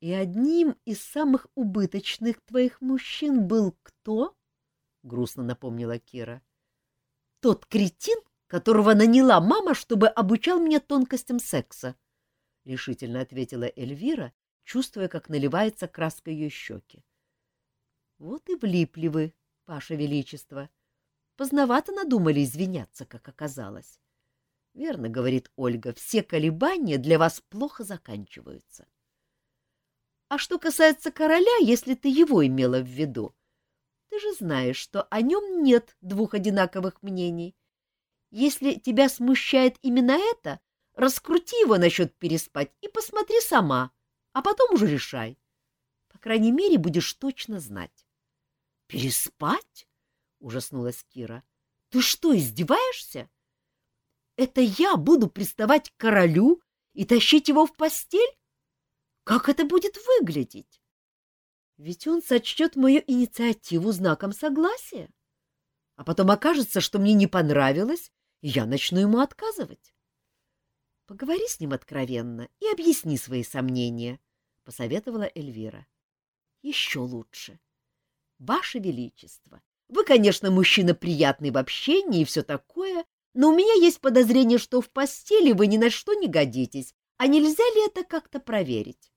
И одним из самых убыточных твоих мужчин был кто? Грустно напомнила Кира. Тот кретин, которого наняла мама, чтобы обучал меня тонкостям секса, — решительно ответила Эльвира, чувствуя, как наливается краска ее щеки. — Вот и влипли вы, Ваше Величество. Поздновато надумали извиняться, как оказалось. Верно, — говорит Ольга, — все колебания для вас плохо заканчиваются. А что касается короля, если ты его имела в виду, ты же знаешь, что о нем нет двух одинаковых мнений. Если тебя смущает именно это, Раскрути его насчет переспать и посмотри сама, а потом уже решай. По крайней мере, будешь точно знать. — Переспать? — ужаснулась Кира. — Ты что, издеваешься? Это я буду приставать к королю и тащить его в постель? Как это будет выглядеть? Ведь он сочтет мою инициативу знаком согласия. А потом окажется, что мне не понравилось, и я начну ему отказывать. Поговори с ним откровенно и объясни свои сомнения, — посоветовала Эльвира. — Еще лучше. Ваше Величество, вы, конечно, мужчина приятный в общении и все такое, но у меня есть подозрение, что в постели вы ни на что не годитесь, а нельзя ли это как-то проверить?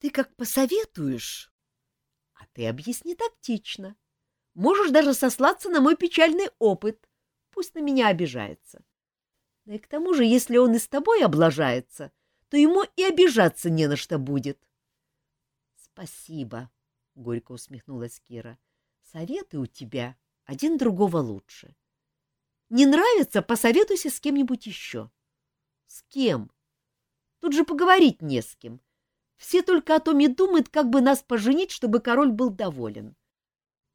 Ты как посоветуешь? Ты объясни тактично. Можешь даже сослаться на мой печальный опыт. Пусть на меня обижается. Да и к тому же, если он и с тобой облажается, то ему и обижаться не на что будет. — Спасибо, — горько усмехнулась Кира. — Советы у тебя один другого лучше. Не нравится — посоветуйся с кем-нибудь еще. — С кем? Тут же поговорить не с кем. Все только о том и думают, как бы нас поженить, чтобы король был доволен.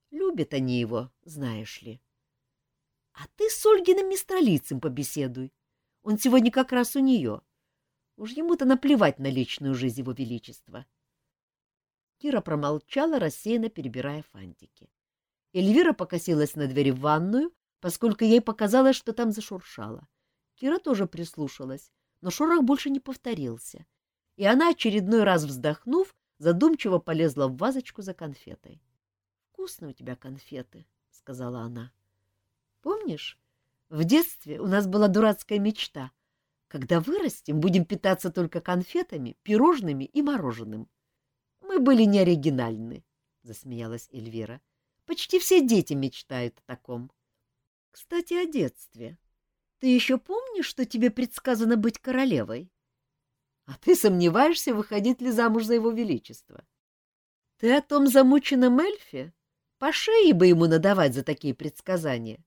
Любят они его, знаешь ли. А ты с Ольгиным мистралицем побеседуй. Он сегодня как раз у нее. Уж ему-то наплевать на личную жизнь его величества. Кира промолчала, рассеянно перебирая фантики. Эльвира покосилась на двери в ванную, поскольку ей показалось, что там зашуршало. Кира тоже прислушалась, но шорох больше не повторился, и она, очередной раз вздохнув, задумчиво полезла в вазочку за конфетой. — Вкусные у тебя конфеты, — сказала она. — Помнишь, в детстве у нас была дурацкая мечта. Когда вырастем, будем питаться только конфетами, пирожными и мороженым. Мы были неоригинальны, — засмеялась Эльвира. Почти все дети мечтают о таком. Кстати, о детстве. Ты еще помнишь, что тебе предсказано быть королевой? А ты сомневаешься, выходить ли замуж за его величество? Ты о том замученном эльфе? По шее бы ему надавать за такие предсказания.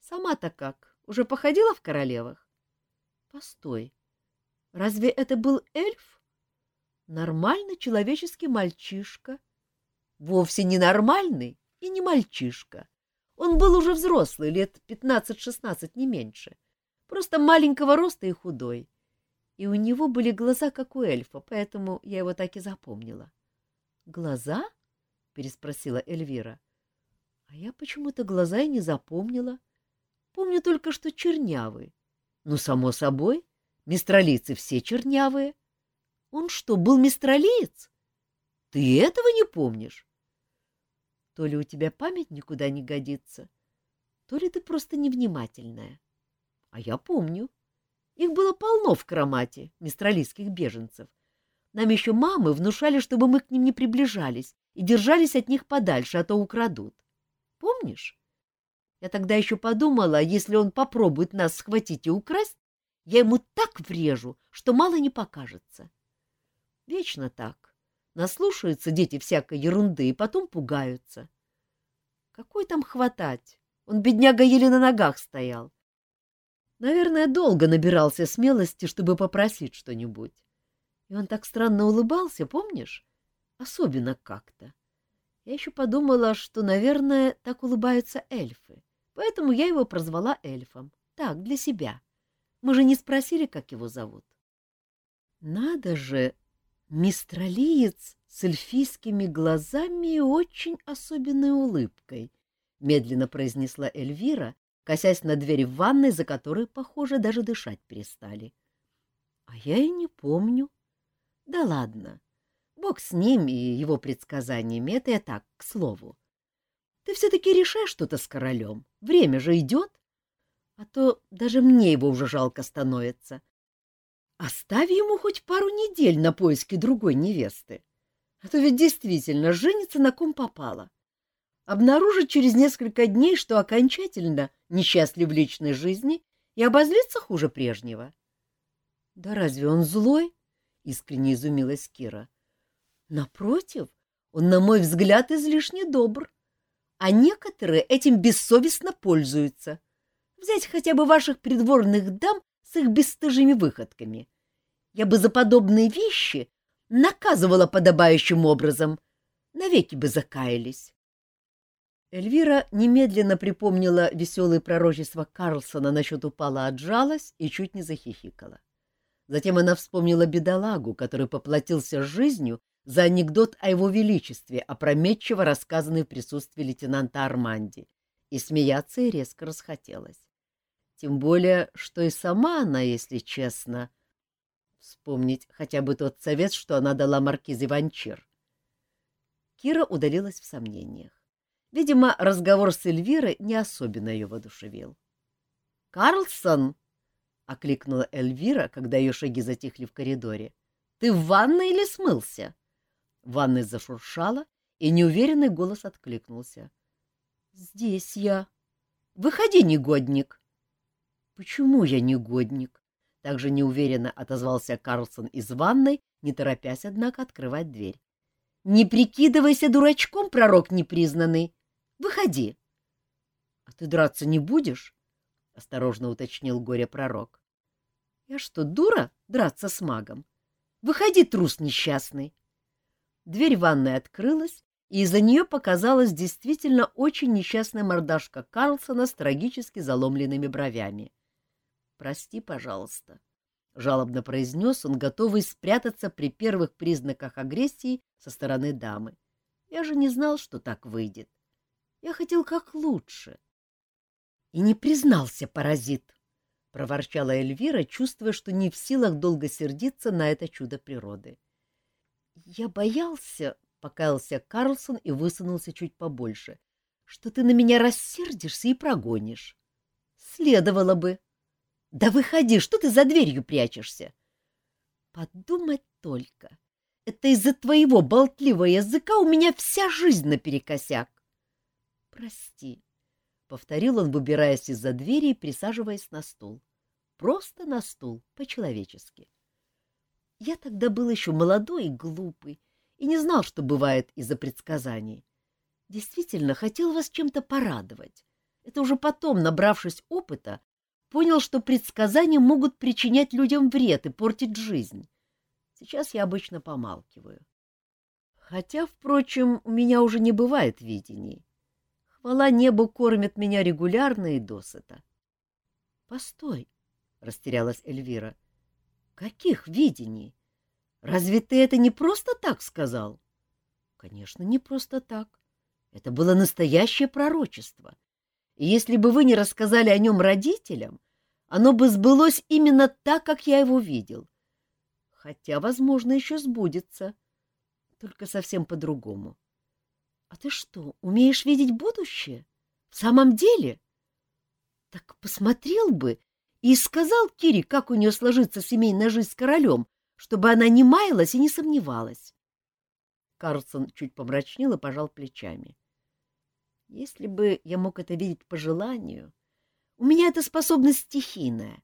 Сама-то как, уже походила в королевах? Постой, разве это был эльф? Нормальный человеческий мальчишка. Вовсе не нормальный и не мальчишка. Он был уже взрослый, лет пятнадцать-шестнадцать, не меньше. Просто маленького роста и худой. И у него были глаза, как у эльфа, поэтому я его так и запомнила. — Глаза? — переспросила Эльвира. — А я почему-то глаза и не запомнила. Помню только, что чернявый. Ну, само собой, мистралийцы все чернявые. Он что, был мистралиец? Ты этого не помнишь? То ли у тебя память никуда не годится, то ли ты просто невнимательная. А я помню. Их было полно в Крамате, мистралийских беженцев. Нам еще мамы внушали, чтобы мы к ним не приближались и держались от них подальше, а то украдут. Помнишь? Я тогда еще подумала, если он попробует нас схватить и украсть, я ему так врежу, что мало не покажется. Вечно так. Наслушаются дети всякой ерунды и потом пугаются. Какой там хватать? Он, бедняга, еле на ногах стоял. Наверное, долго набирался смелости, чтобы попросить что-нибудь. И он так странно улыбался, помнишь? Особенно как-то. Я еще подумала, что, наверное, так улыбаются эльфы. Поэтому я его прозвала эльфом. Так, для себя. Мы же не спросили, как его зовут. Надо же, Мистралиец с эльфийскими глазами и очень особенной улыбкой, — медленно произнесла Эльвира, косясь на дверь в ванной, за которой, похоже, даже дышать перестали. — А я и не помню. — Да ладно. Бог с ним и его предсказаниями, это я так, к слову. Ты все-таки решай что-то с королем. Время же идет. А то даже мне его уже жалко становится. Оставь ему хоть пару недель на поиски другой невесты. А то ведь действительно женится на ком попало. Обнаружит через несколько дней, что окончательно несчастлив в личной жизни и обозлится хуже прежнего. — Да разве он злой? — искренне изумилась Кира. — Напротив, он, на мой взгляд, излишне добр. А некоторые этим бессовестно пользуются. Взять хотя бы ваших придворных дам с их бесстыжими выходками. Я бы за подобные вещи наказывала подобающим образом. Навеки бы закаялись. Эльвира немедленно припомнила веселые пророчества Карлсона насчет упала отжалась и чуть не захихикала. Затем она вспомнила бедолагу, который поплатился жизнью за анекдот о его величестве, опрометчиво рассказанный в присутствии лейтенанта Арманди, и смеяться и резко расхотелось. Тем более, что и сама она, если честно... Вспомнить хотя бы тот совет, что она дала маркизе Ванчир. Кира удалилась в сомнениях. Видимо, разговор с Эльвирой не особенно ее воодушевил. «Карлсон!» — окликнула Эльвира, когда ее шаги затихли в коридоре. «Ты в ванной или смылся?» Ванной зашуршала, и неуверенный голос откликнулся. «Здесь я». «Выходи, негодник!» Почему я негодник? Также неуверенно отозвался Карлсон из ванной, не торопясь, однако, открывать дверь. — Не прикидывайся дурачком, пророк непризнанный. Выходи. — А ты драться не будешь? — осторожно уточнил горе-пророк. — Я что, дура драться с магом? Выходи, трус несчастный. Дверь ванной открылась, и из-за нее показалась действительно очень несчастная мордашка Карлсона с трагически заломленными бровями. — Прости, пожалуйста, — жалобно произнес он, готовый спрятаться при первых признаках агрессии со стороны дамы. — Я же не знал, что так выйдет. Я хотел как лучше. — И не признался, паразит! — проворчала Эльвира, чувствуя, что не в силах долго сердиться на это чудо природы. — Я боялся, — покаялся Карлсон и высунулся чуть побольше, — что ты на меня рассердишься и прогонишь. — Следовало бы. — Да выходи, что ты за дверью прячешься? — Подумать только. Это из-за твоего болтливого языка у меня вся жизнь наперекосяк. — Прости, — повторил он, выбираясь из-за двери и присаживаясь на стул. Просто на стул, по-человечески. Я тогда был еще молодой и глупый, и не знал, что бывает из-за предсказаний. Действительно, хотел вас чем-то порадовать. Это уже потом, набравшись опыта, понял, что предсказания могут причинять людям вред и портить жизнь. Сейчас я обычно помалкиваю. Хотя, впрочем, у меня уже не бывает видений. Хвала небу кормит меня регулярно и досыта. — Постой, — растерялась Эльвира. — Каких видений? Разве ты это не просто так сказал? — Конечно, не просто так. Это было настоящее пророчество. И если бы вы не рассказали о нем родителям, оно бы сбылось именно так, как я его видел. Хотя, возможно, еще сбудется, только совсем по-другому. — А ты что, умеешь видеть будущее? В самом деле? — Так посмотрел бы и сказал Кире, как у нее сложится семейная жизнь с королем, чтобы она не маялась и не сомневалась. Карлсон чуть помрачнел и пожал плечами. — Если бы я мог это видеть по желанию... У меня эта способность стихийная.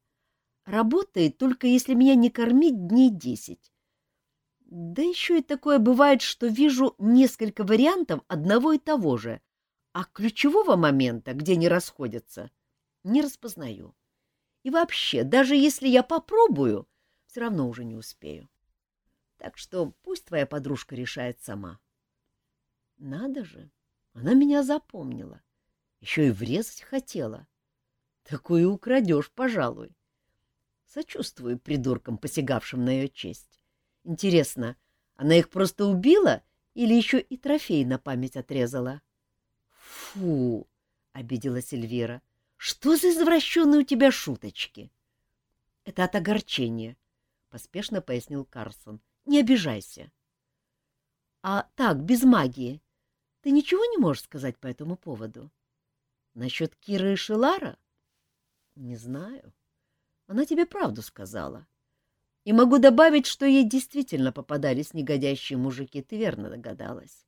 Работает только если меня не кормить дней десять. Да еще и такое бывает, что вижу несколько вариантов одного и того же, а ключевого момента, где не расходятся, не распознаю. И вообще, даже если я попробую, все равно уже не успею. Так что пусть твоя подружка решает сама. Надо же, она меня запомнила. Еще и врезать хотела. Такую украдешь, пожалуй. Сочувствую придуркам, посягавшим на ее честь. Интересно, она их просто убила или еще и трофей на память отрезала? — Фу! — обиделась Эльвира. — Что за извращенные у тебя шуточки? — Это от огорчения, — поспешно пояснил Карсон. — Не обижайся. — А так, без магии, ты ничего не можешь сказать по этому поводу? Насчет Киры и Шилара? — не знаю. Она тебе правду сказала. И могу добавить, что ей действительно попадались негодящие мужики, ты верно догадалась.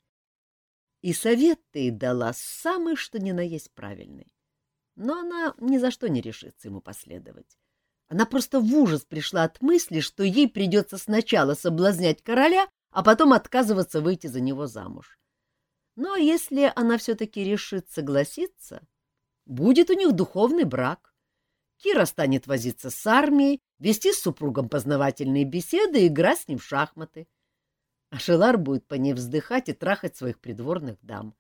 И совет ты дала самый, что ни на есть правильный. Но она ни за что не решится ему последовать. Она просто в ужас пришла от мысли, что ей придется сначала соблазнять короля, а потом отказываться выйти за него замуж. Но если она все-таки решит согласиться, будет у них духовный брак, Кира станет возиться с армией, вести с супругом познавательные беседы и играть с ним в шахматы. А Шелар будет по ней вздыхать и трахать своих придворных дам,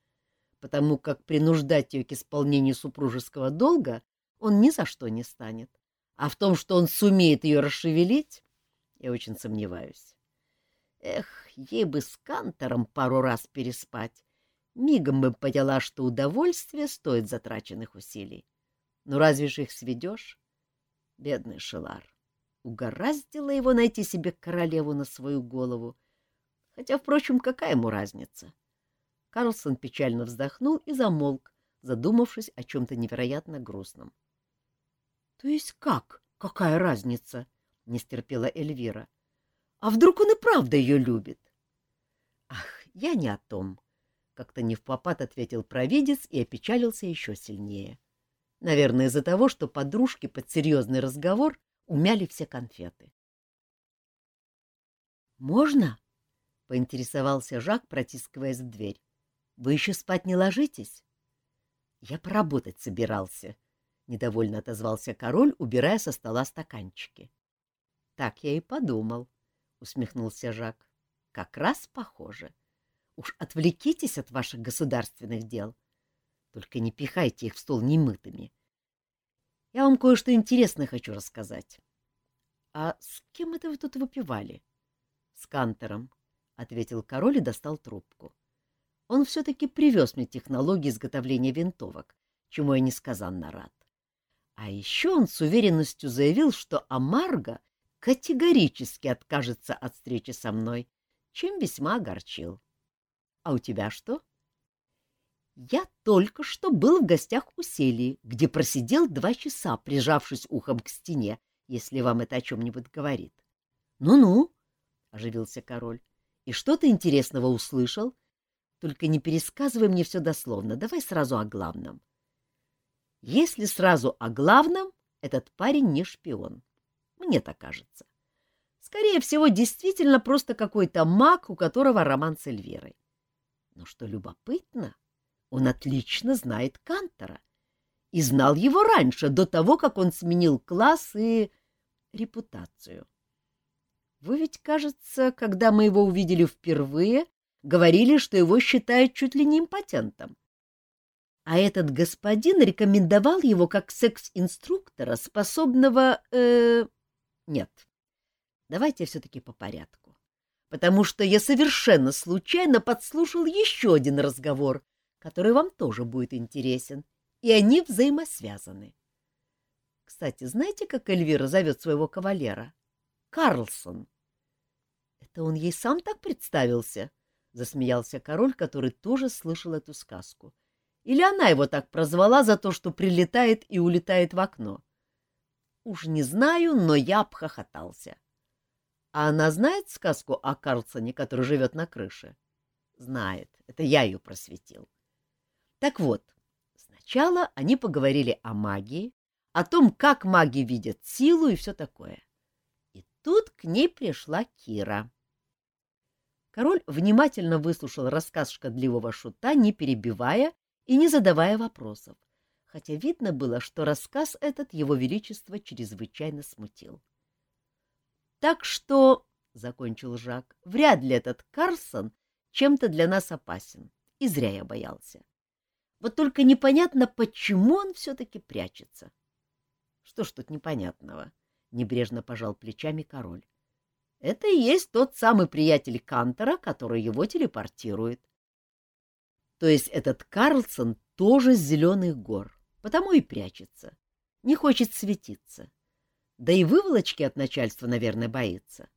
потому как принуждать ее к исполнению супружеского долга он ни за что не станет. А в том, что он сумеет ее расшевелить, я очень сомневаюсь. Эх, ей бы с Кантором пару раз переспать. Мигом бы поняла, что удовольствие стоит затраченных усилий. Ну разве же их сведешь? Бедный Шелар. Угораздило его найти себе королеву на свою голову. Хотя, впрочем, какая ему разница? Карлсон печально вздохнул и замолк, задумавшись о чем-то невероятно грустном. — То есть как? Какая разница? — не стерпела Эльвира. — А вдруг он и правда ее любит? — Ах, я не о том, — как-то не в попад ответил провидец и опечалился еще сильнее. — Наверное, из-за того, что подружки под серьезный разговор умяли все конфеты. «Можно?» — поинтересовался Жак, протискиваясь в дверь. «Вы еще спать не ложитесь?» «Я поработать собирался», — недовольно отозвался король, убирая со стола стаканчики. «Так я и подумал», — усмехнулся Жак. «Как раз похоже. Уж отвлекитесь от ваших государственных дел. Только не пихайте их в стол немытыми. Я вам кое-что интересное хочу рассказать. А с кем это вы тут выпивали? — С Кантором, — ответил король и достал трубку. Он все-таки привез мне технологии изготовления винтовок, чему я несказанно рад. А еще он с уверенностью заявил, что Амарго категорически откажется от встречи со мной, чем весьма огорчил. — А у тебя что? Я только что был в гостях у Селии, где просидел два часа, прижавшись ухом к стене, если вам это о чем-нибудь говорит. Ну — Ну-ну, — оживился король, — и что ты интересного услышал? Только не пересказывай мне все дословно, давай сразу о главном. Если сразу о главном, этот парень не шпион. Мне так кажется. Скорее всего, действительно просто какой-то маг, у которого роман с Эльвирой. Но что любопытно, он отлично знает Кантора и знал его раньше, до того, как он сменил класс и репутацию. Вы ведь, кажется, когда мы его увидели впервые, говорили, что его считают чуть ли не импотентом. А этот господин рекомендовал его как секс-инструктора, способного... Э... Нет, давайте все-таки по порядку. Потому что я совершенно случайно подслушал еще один разговор, который вам тоже будет интересен, и они взаимосвязаны. Кстати, знаете, как Эльвира зовет своего кавалера? Карлсон. Это он ей сам так представился? Засмеялся король, который тоже слышал эту сказку. Или она его так прозвала за то, что прилетает и улетает в окно? Уж не знаю, но я обхохотался. А она знает сказку о Карлсоне, который живет на крыше? Знает. Это я ее просветил. Так вот, сначала они поговорили о магии, о том, как маги видят силу и все такое. И тут к ней пришла Кира. Король внимательно выслушал рассказ шкодливого шута, не перебивая и не задавая вопросов, хотя видно было, что рассказ этот его величество чрезвычайно смутил. — Так что, — закончил Жак, — вряд ли этот Карсон чем-то для нас опасен, и зря я боялся. Вот только непонятно, почему он все-таки прячется. — Что ж тут непонятного? — небрежно пожал плечами король. — Это и есть тот самый приятель Кантора, который его телепортирует. То есть этот Карлсон тоже с зеленых гор, потому и прячется. Не хочет светиться. Да и выволочки от начальства, наверное, боится.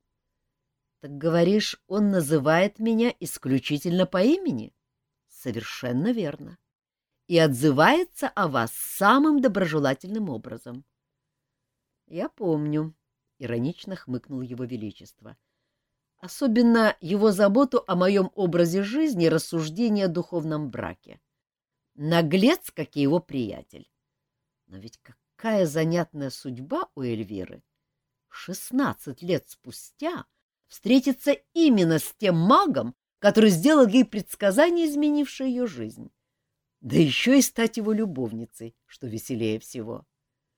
— Так говоришь, он называет меня исключительно по имени? — Совершенно верно и отзывается о вас самым доброжелательным образом. — Я помню, — иронично хмыкнул его величество. — Особенно его заботу о моем образе жизни и рассуждения о духовном браке. Наглец, как и его приятель. Но ведь какая занятная судьба у Эльвиры! Шестнадцать лет спустя встретиться именно с тем магом, который сделал ей предсказание, изменившее ее жизнь да еще и стать его любовницей, что веселее всего.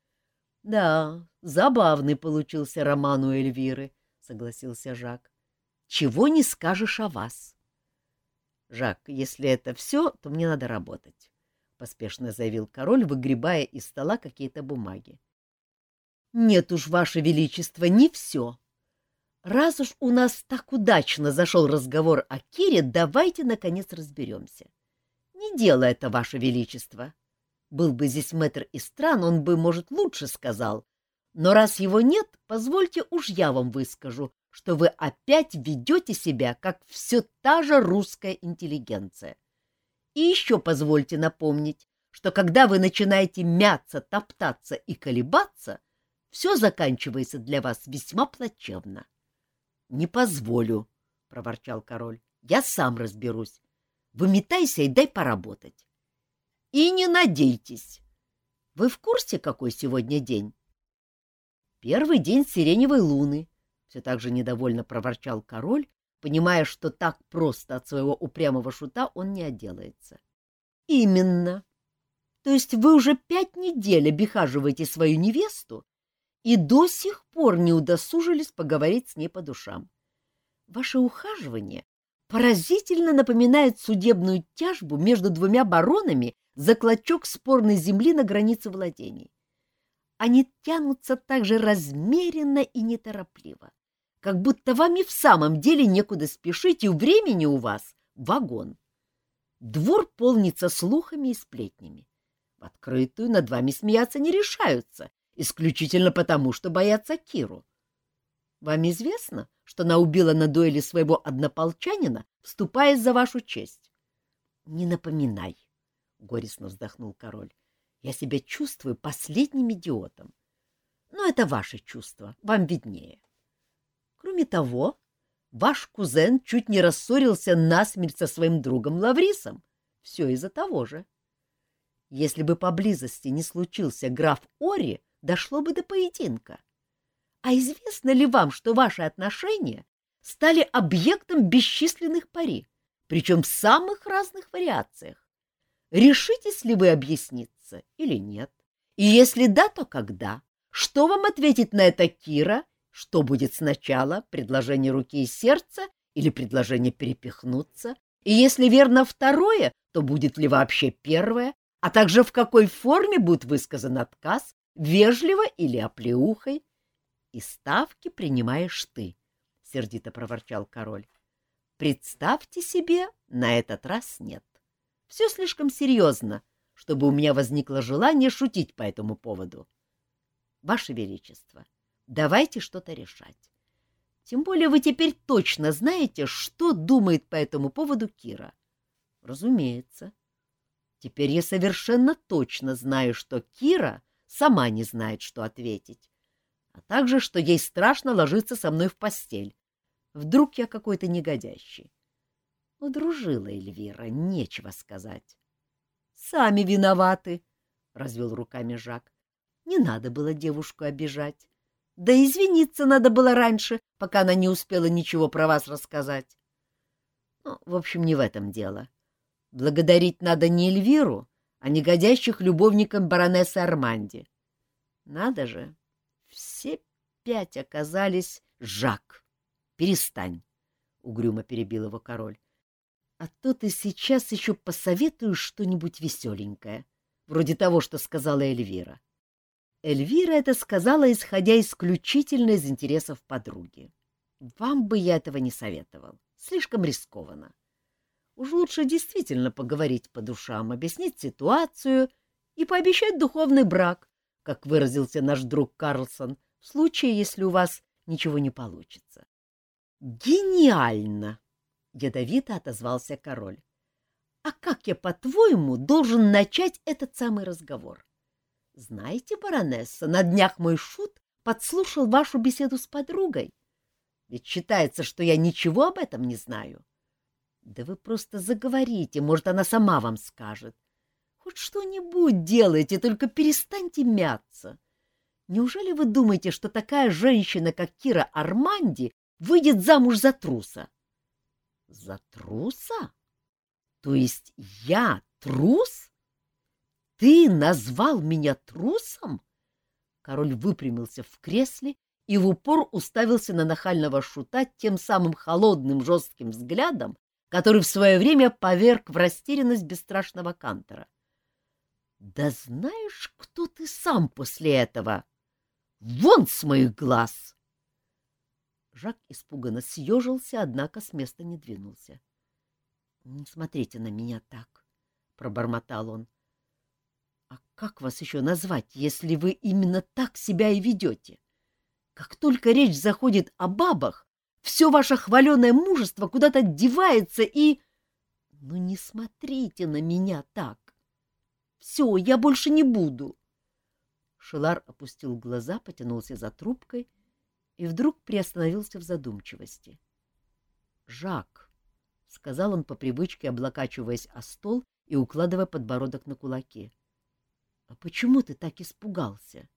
— Да, забавный получился роман у Эльвиры, — согласился Жак. — Чего не скажешь о вас? — Жак, если это все, то мне надо работать, — поспешно заявил король, выгребая из стола какие-то бумаги. — Нет уж, ваше величество, не все. Раз уж у нас так удачно зашел разговор о Кире, давайте, наконец, разберемся. — дело это, Ваше Величество. Был бы здесь мэтр из стран, он бы, может, лучше сказал. Но раз его нет, позвольте уж я вам выскажу, что вы опять ведете себя, как все та же русская интеллигенция. И еще позвольте напомнить, что когда вы начинаете мяться, топтаться и колебаться, все заканчивается для вас весьма плачевно. — Не позволю, — проворчал король. — Я сам разберусь. Выметайся и дай поработать. И не надейтесь. Вы в курсе, какой сегодня день? Первый день сиреневой луны, — все так же недовольно проворчал король, понимая, что так просто от своего упрямого шута он не отделается. — Именно. То есть вы уже пять недель обихаживаете свою невесту и до сих пор не удосужились поговорить с ней по душам. Ваше ухаживание поразительно напоминает судебную тяжбу между двумя баронами за клочок спорной земли на границе владений. Они тянутся так же размеренно и неторопливо, как будто вам и в самом деле некуда спешить, и времени у вас вагон. Двор полнится слухами и сплетнями. В открытую над вами смеяться не решаются, исключительно потому, что боятся Киру. Вам известно, что она убила на дуэли своего однополчанина, вступая за вашу честь? — Не напоминай, — горестно вздохнул король. — Я себя чувствую последним идиотом. Но это ваши чувства, вам виднее. Кроме того, ваш кузен чуть не рассорился насмерть со своим другом Лаврисом. Все из-за того же. Если бы поблизости не случился граф Ори, дошло бы до поединка. А известно ли вам, что ваши отношения стали объектом бесчисленных пари, причем в самых разных вариациях? Решитесь ли вы объясниться или нет? И если да, то когда? Что вам ответит на это Кира? Что будет сначала, предложение руки и сердца или предложение перепихнуться? И если верно второе, то будет ли вообще первое? А также в какой форме будет высказан отказ, вежливо или оплеухой? И ставки принимаешь ты, — сердито проворчал король. Представьте себе, на этот раз нет. Все слишком серьезно, чтобы у меня возникло желание шутить по этому поводу. Ваше Величество, давайте что-то решать. Тем более вы теперь точно знаете, что думает по этому поводу Кира. Разумеется. Теперь я совершенно точно знаю, что Кира сама не знает, что ответить а также, что ей страшно ложиться со мной в постель. Вдруг я какой-то негодящий. Удружила Эльвира, нечего сказать. — Сами виноваты, — развел руками Жак. — Не надо было девушку обижать. Да извиниться надо было раньше, пока она не успела ничего про вас рассказать. Ну, в общем, не в этом дело. Благодарить надо не Эльвиру, а негодящих любовникам баронессы Арманди. Надо же, все пять оказались Жак. Перестань, — угрюмо перебил его король. А то ты сейчас еще посоветуешь что-нибудь веселенькое, вроде того, что сказала Эльвира. Эльвира это сказала, исходя исключительно из интересов подруги. Вам бы я этого не советовал. Слишком рискованно. Уж лучше действительно поговорить по душам, объяснить ситуацию и пообещать духовный брак, как выразился наш друг Карлсон, в случае, если у вас ничего не получится. Гениально! Ядовито отозвался король. А как я, по-твоему, должен начать этот самый разговор? Знаете, баронесса, на днях мой шут подслушал вашу беседу с подругой. Ведь считается, что я ничего об этом не знаю. Да вы просто заговорите, может, она сама вам скажет. Хоть что-нибудь делайте, только перестаньте мяться. Неужели вы думаете, что такая женщина, как Кира Арманди, выйдет замуж за труса? — За труса? То есть я трус? Ты назвал меня трусом? Король выпрямился в кресле и в упор уставился на нахального шута тем самым холодным жестким взглядом, который в свое время поверг в растерянность бесстрашного кантора. Да знаешь, кто ты сам после этого? Вон с моих глаз! Жак испуганно съежился, однако с места не двинулся. — Не смотрите на меня так, — пробормотал он. — А как вас еще назвать, если вы именно так себя и ведете? Как только речь заходит о бабах, все ваше хваленое мужество куда-то девается и... Ну не смотрите на меня так. Все, я больше не буду. Шелар опустил глаза, потянулся за трубкой и вдруг приостановился в задумчивости. — Жак, — сказал он по привычке, облокачиваясь о стол и укладывая подбородок на кулаки, — А почему ты так испугался?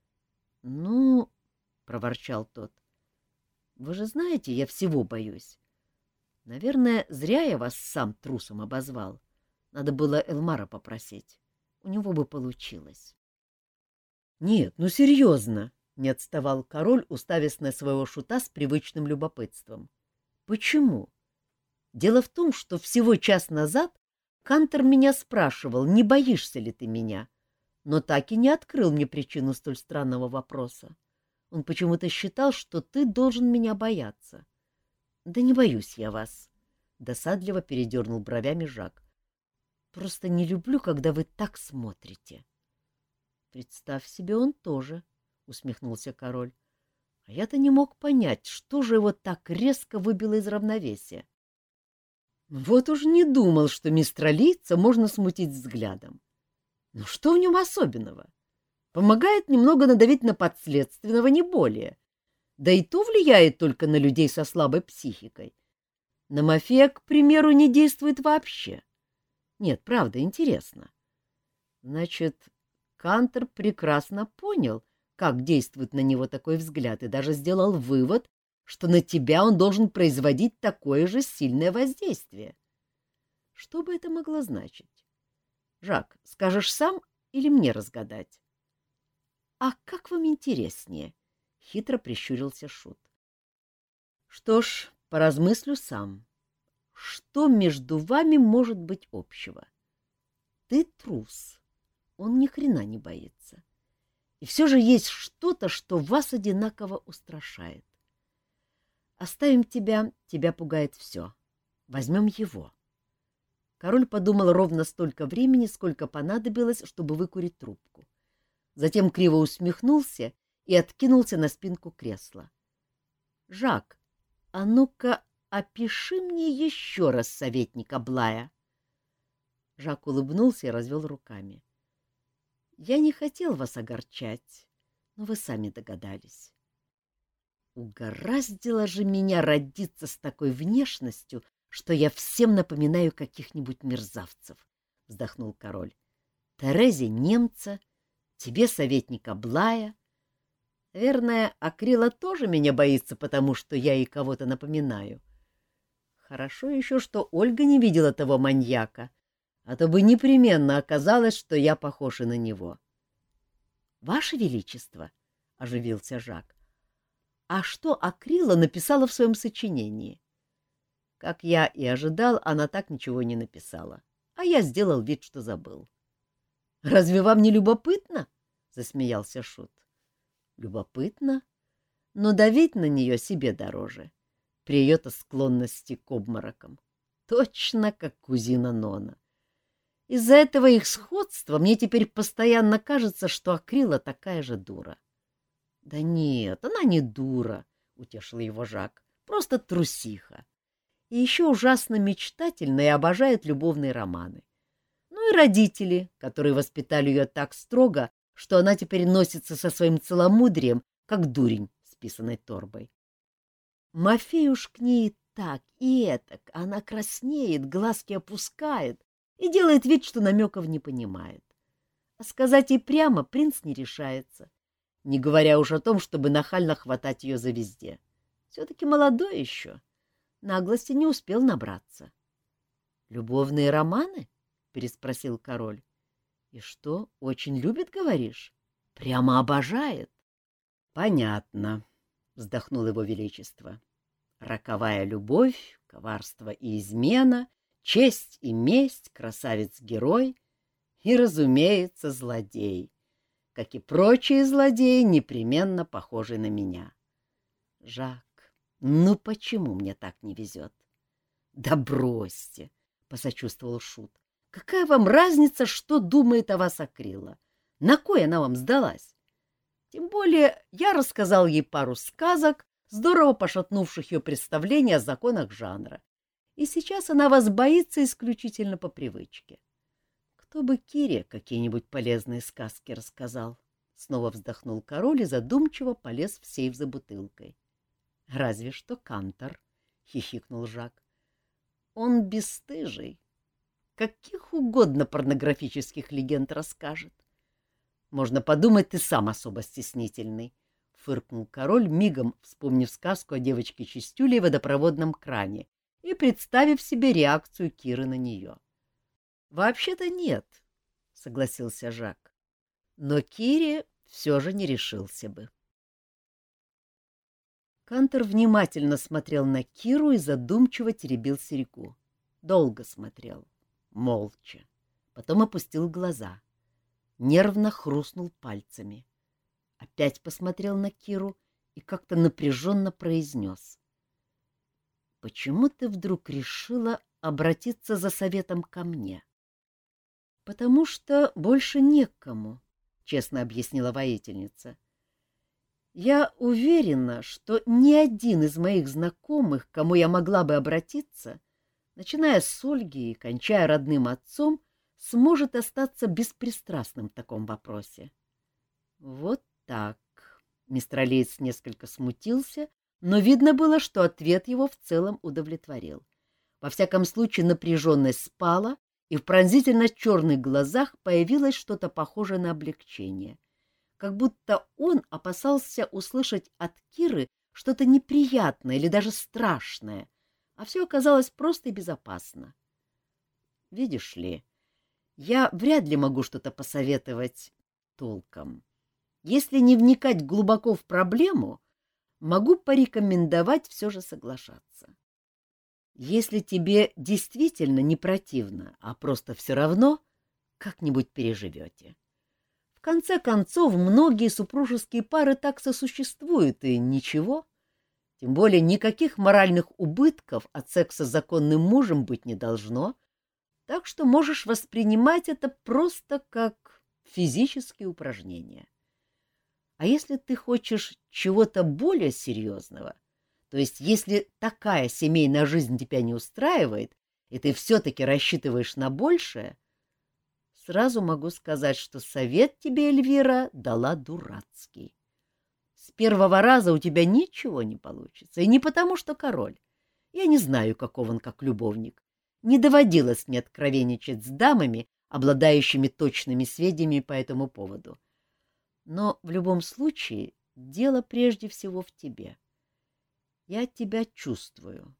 — Ну, — проворчал тот, — вы же знаете, я всего боюсь. Наверное, зря я вас сам трусом обозвал. Надо было Элмара попросить. У него бы получилось. — Нет, ну серьезно, — не отставал король, уставясь на своего шута с привычным любопытством. — Почему? Дело в том, что всего час назад Кантор меня спрашивал, не боишься ли ты меня, но так и не открыл мне причину столь странного вопроса. Он почему-то считал, что ты должен меня бояться. — Да не боюсь я вас, — досадливо передернул бровями Жак. — Просто не люблю, когда вы так смотрите. — Представь себе, он тоже, — усмехнулся король. А я-то не мог понять, что же его так резко выбило из равновесия. Вот уж не думал, что мистера Лица можно смутить взглядом. Но что в нем особенного? Помогает немного надавить на подследственного, не более. Да и то влияет только на людей со слабой психикой. На Мафея, к примеру, не действует вообще. Нет, правда, интересно. Значит, Кантер прекрасно понял, как действует на него такой взгляд, и даже сделал вывод, что на тебя он должен производить такое же сильное воздействие. Что бы это могло значить? Жак, скажешь сам или мне разгадать? — А как вам интереснее? — хитро прищурился Шут. — Что ж, поразмыслю сам. Что между вами может быть общего? Ты трус. Он ни хрена не боится. И все же есть что-то, что вас одинаково устрашает. Оставим тебя, тебя пугает все. Возьмем его. Король подумал ровно столько времени, сколько понадобилось, чтобы выкурить трубку. Затем криво усмехнулся и откинулся на спинку кресла. — Жак, а ну-ка опиши мне еще раз советника Блая. Жак улыбнулся и развел руками. — Я не хотел вас огорчать, но вы сами догадались. Угораздило же меня родиться с такой внешностью, что я всем напоминаю каких-нибудь мерзавцев, — вздохнул король. — Терезе немца, тебе советника Блая. Верная Акрила тоже меня боится, потому что я ей кого-то напоминаю. Хорошо еще, что Ольга не видела того маньяка, а то бы непременно оказалось, что я похож и на него. — Ваше Величество, — оживился Жак, а что Акрила написала в своем сочинении. Как я и ожидал, она так ничего не написала, а я сделал вид, что забыл. — Разве вам не любопытно? — засмеялся Шут. — Любопытно, но давить на нее себе дороже, при ее-то склонности к обморокам. Точно как кузина Нона. Из-за этого их сходства мне теперь постоянно кажется, что Акрила такая же дура. — Да нет, она не дура, — утешил его Жак, — просто трусиха. И еще ужасно мечтательна и обожает любовные романы. Ну и родители, которые воспитали ее так строго, что она теперь носится со своим целомудрием, как дурень с писаной торбой. Мафей уж к ней так и этак, она краснеет, глазки опускает и делает вид, что намеков не понимает. А сказать ей прямо принц не решается, не говоря уж о том, чтобы нахально хватать ее за везде. Все-таки молодой еще, наглости не успел набраться. — Любовные романы? — переспросил король. — И что, очень любит, говоришь? Прямо обожает? — Понятно, — вздохнул его величество. — Роковая любовь, коварство и измена, честь и месть, красавец-герой и, разумеется, злодей как и прочие злодеи, непременно похожи на меня. Жак, ну почему мне так не везет? — Да бросьте, — посочувствовал Шут. — Какая вам разница, что думает о вас Акрила? На кой она вам сдалась? Тем более я рассказал ей пару сказок, здорово пошатнувших ее представление о законах жанра. И сейчас она вас боится исключительно по привычке. Кто бы Кире какие-нибудь полезные сказки рассказал? Снова вздохнул король и задумчиво полез в сейф за бутылкой. — Разве что Кантор, — хихикнул Жак. — Он бесстыжий. Каких угодно порнографических легенд расскажет. Можно подумать, ты сам особо стеснительный, — фыркнул король, мигом вспомнив сказку о девочке Чистюле и водопроводном кране и представив себе реакцию Киры на нее. — Вообще-то нет, — согласился Жак. Но Кире все же не решился бы. Кантор внимательно смотрел на Киру и задумчиво теребил серьгу. Долго смотрел, молча. Потом опустил глаза. Нервно хрустнул пальцами. Опять посмотрел на Киру и как-то напряженно произнес. — Почему ты вдруг решила обратиться за советом ко мне? — Потому что больше некому, — честно объяснила воительница. Я уверена, что ни один из моих знакомых, кому я могла бы обратиться, начиная с Ольги и кончая родным отцом, сможет остаться беспристрастным в таком вопросе. Вот так. Мистер Алиец несколько смутился, но видно было, что ответ его в целом удовлетворил. Во всяком случае, напряженность спала, и в пронзительно черных глазах появилось что-то похожее на облегчение. Как будто он опасался услышать от Киры что-то неприятное или даже страшное, а все оказалось просто и безопасно. Видишь ли, я вряд ли могу что-то посоветовать толком. Если не вникать глубоко в проблему, могу порекомендовать все же соглашаться. Если тебе действительно не противно, а просто все равно, как-нибудь переживете. В конце концов, многие супружеские пары так сосуществуют, и ничего. Тем более никаких моральных убытков от секса с законным мужем быть не должно, так что можешь воспринимать это просто как физические упражнения. А если ты хочешь чего-то более серьезного, то есть, если такая семейная жизнь тебя не устраивает, и ты все-таки рассчитываешь на большее, сразу могу сказать, что совет тебе, Эльвира, дала дурацкий. С первого раза у тебя ничего не получится, и не потому, что король. Я не знаю, каков он как любовник. Не доводилось мне откровенничать с дамами, обладающими точными сведениями по этому поводу. Но в любом случае дело прежде всего в тебе. — я тебя чувствую.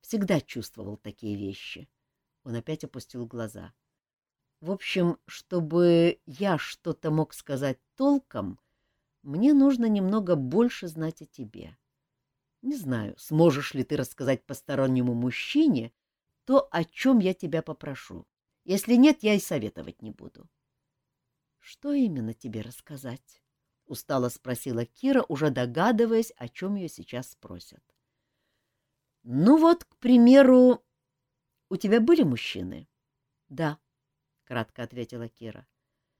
Всегда чувствовал такие вещи. Он опять опустил глаза. В общем, чтобы я что-то мог сказать толком, мне нужно немного больше знать о тебе. Не знаю, сможешь ли ты рассказать постороннему мужчине то, о чем я тебя попрошу. Если нет, я и советовать не буду. — Что именно тебе рассказать? — устало спросила Кира, уже догадываясь, о чем ее сейчас спросят. — Ну вот, к примеру, у тебя были мужчины? — Да, — кратко ответила Кира.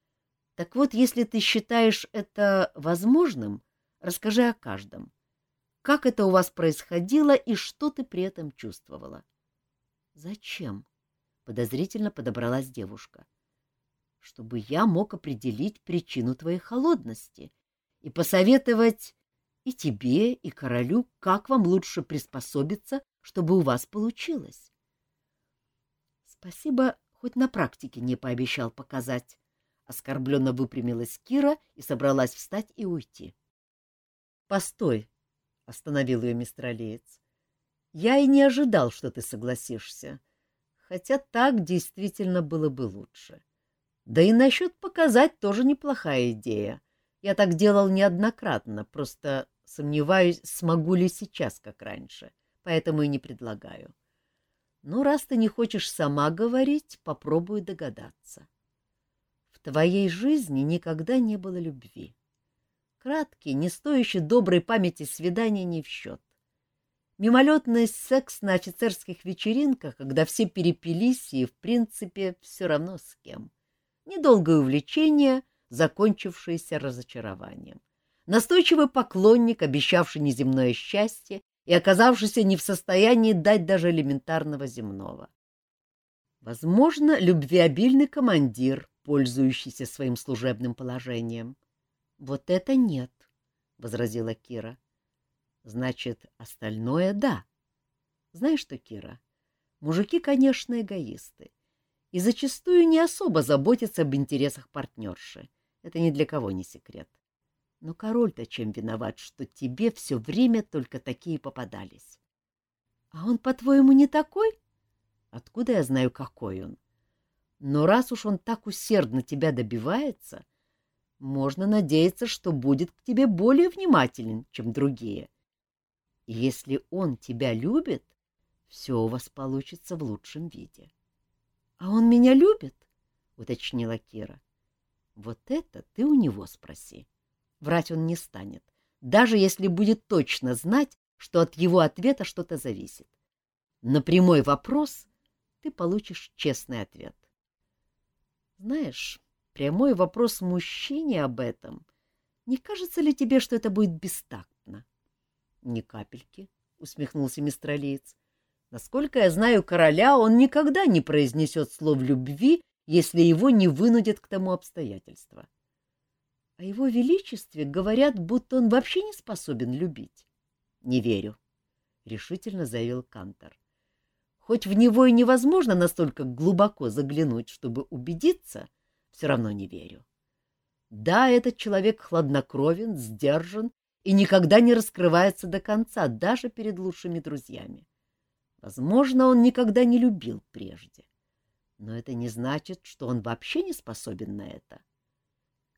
— Так вот, если ты считаешь это возможным, расскажи о каждом. Как это у вас происходило и что ты при этом чувствовала? — Зачем? — подозрительно подобралась девушка. — чтобы я мог определить причину твоей холодности и посоветовать и тебе, и королю, как вам лучше приспособиться, чтобы у вас получилось. Спасибо, хоть на практике не пообещал показать. Оскорбленно выпрямилась Кира и собралась встать и уйти. — Постой, — остановил ее мистер Алиец. — Я и не ожидал, что ты согласишься, хотя так действительно было бы лучше. — да и насчет показать тоже неплохая идея. Я так делал неоднократно, просто сомневаюсь, смогу ли сейчас, как раньше, поэтому и не предлагаю. Ну, раз ты не хочешь сама говорить, попробуй догадаться. В твоей жизни никогда не было любви. Краткий, не стоящий доброй памяти свидания не в счет. Мимолетный секс на офицерских вечеринках, когда все перепились и, в принципе, все равно с кем недолгое увлечение, закончившееся разочарованием. Настойчивый поклонник, обещавший неземное счастье и оказавшийся не в состоянии дать даже элементарного земного. Возможно, любвеобильный командир, пользующийся своим служебным положением. — Вот это нет, — возразила Кира. — Значит, остальное — да. Знаешь что, Кира, мужики, конечно, эгоисты и зачастую не особо заботятся об интересах партнерши. Это ни для кого не секрет. Но король-то чем виноват, что тебе все время только такие попадались? А он, по-твоему, не такой? Откуда я знаю, какой он? Но раз уж он так усердно тебя добивается, можно надеяться, что будет к тебе более внимателен, чем другие. И если он тебя любит, все у вас получится в лучшем виде. — А он меня любит? — уточнила Кира. — Вот это ты у него спроси. Врать он не станет, даже если будет точно знать, что от его ответа что-то зависит. На прямой вопрос ты получишь честный ответ. Знаешь, прямой вопрос мужчине об этом, не кажется ли тебе, что это будет бестактно? — Ни капельки, — усмехнулся мистралиец. — Насколько я знаю короля, он никогда не произнесет слов любви, если его не вынудят к тому обстоятельства. О его величестве говорят, будто он вообще не способен любить. — Не верю, — решительно заявил Кантор. Хоть в него и невозможно настолько глубоко заглянуть, чтобы убедиться, все равно не верю. Да, этот человек хладнокровен, сдержан и никогда не раскрывается до конца, даже перед лучшими друзьями. Возможно, он никогда не любил прежде. Но это не значит, что он вообще не способен на это.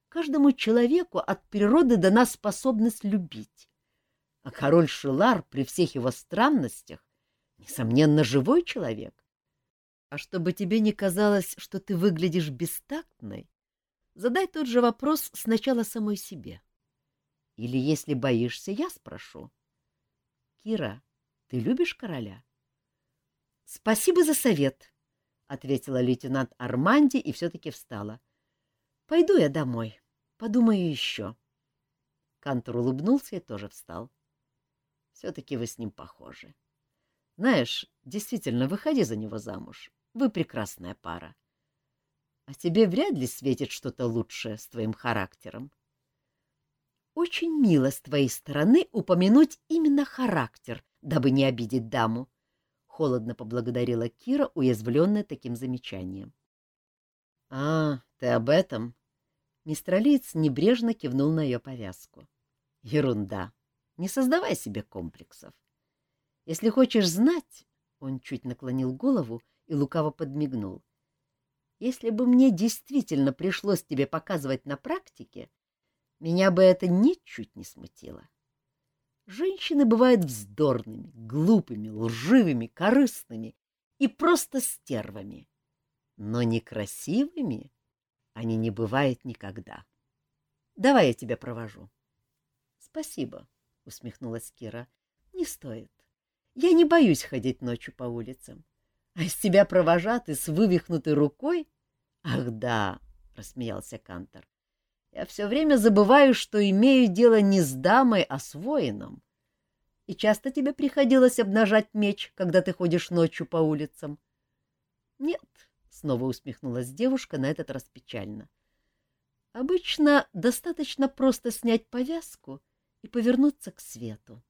Каждому человеку от природы дана способность любить. А король Шилар при всех его странностях Несомненно, живой человек. А чтобы тебе не казалось, что ты выглядишь бестактной, задай тот же вопрос сначала самой себе. Или, если боишься, я спрошу. Кира, ты любишь короля? — Спасибо за совет, — ответила лейтенант Арманди и все-таки встала. — Пойду я домой, подумаю еще. Кантор улыбнулся и тоже встал. — Все-таки вы с ним похожи. — знаешь, действительно, выходи за него замуж. Вы прекрасная пара. А тебе вряд ли светит что-то лучшее с твоим характером. Очень мило с твоей стороны упомянуть именно характер, дабы не обидеть даму. Холодно поблагодарила Кира, уязвленная таким замечанием. — А, ты об этом? Мистралиец небрежно кивнул на ее повязку. — Ерунда. Не создавай себе комплексов. Если хочешь знать, он чуть наклонил голову и лукаво подмигнул. Если бы мне действительно пришлось тебе показывать на практике, меня бы это ничуть не смутило. Женщины бывают вздорными, глупыми, лживыми, корыстными и просто стервами. Но некрасивыми они не бывают никогда. Давай я тебя провожу. — Спасибо, — усмехнулась Кира. — Не стоит. Я не боюсь ходить ночью по улицам. А из тебя провожатый с вывихнутой рукой? Ах да, рассмеялся Кантор. Я все время забываю, что имею дело не с дамой, а с воином. И часто тебе приходилось обнажать меч, когда ты ходишь ночью по улицам? Нет, снова усмехнулась девушка, на этот раз печально. Обычно достаточно просто снять повязку и повернуться к свету.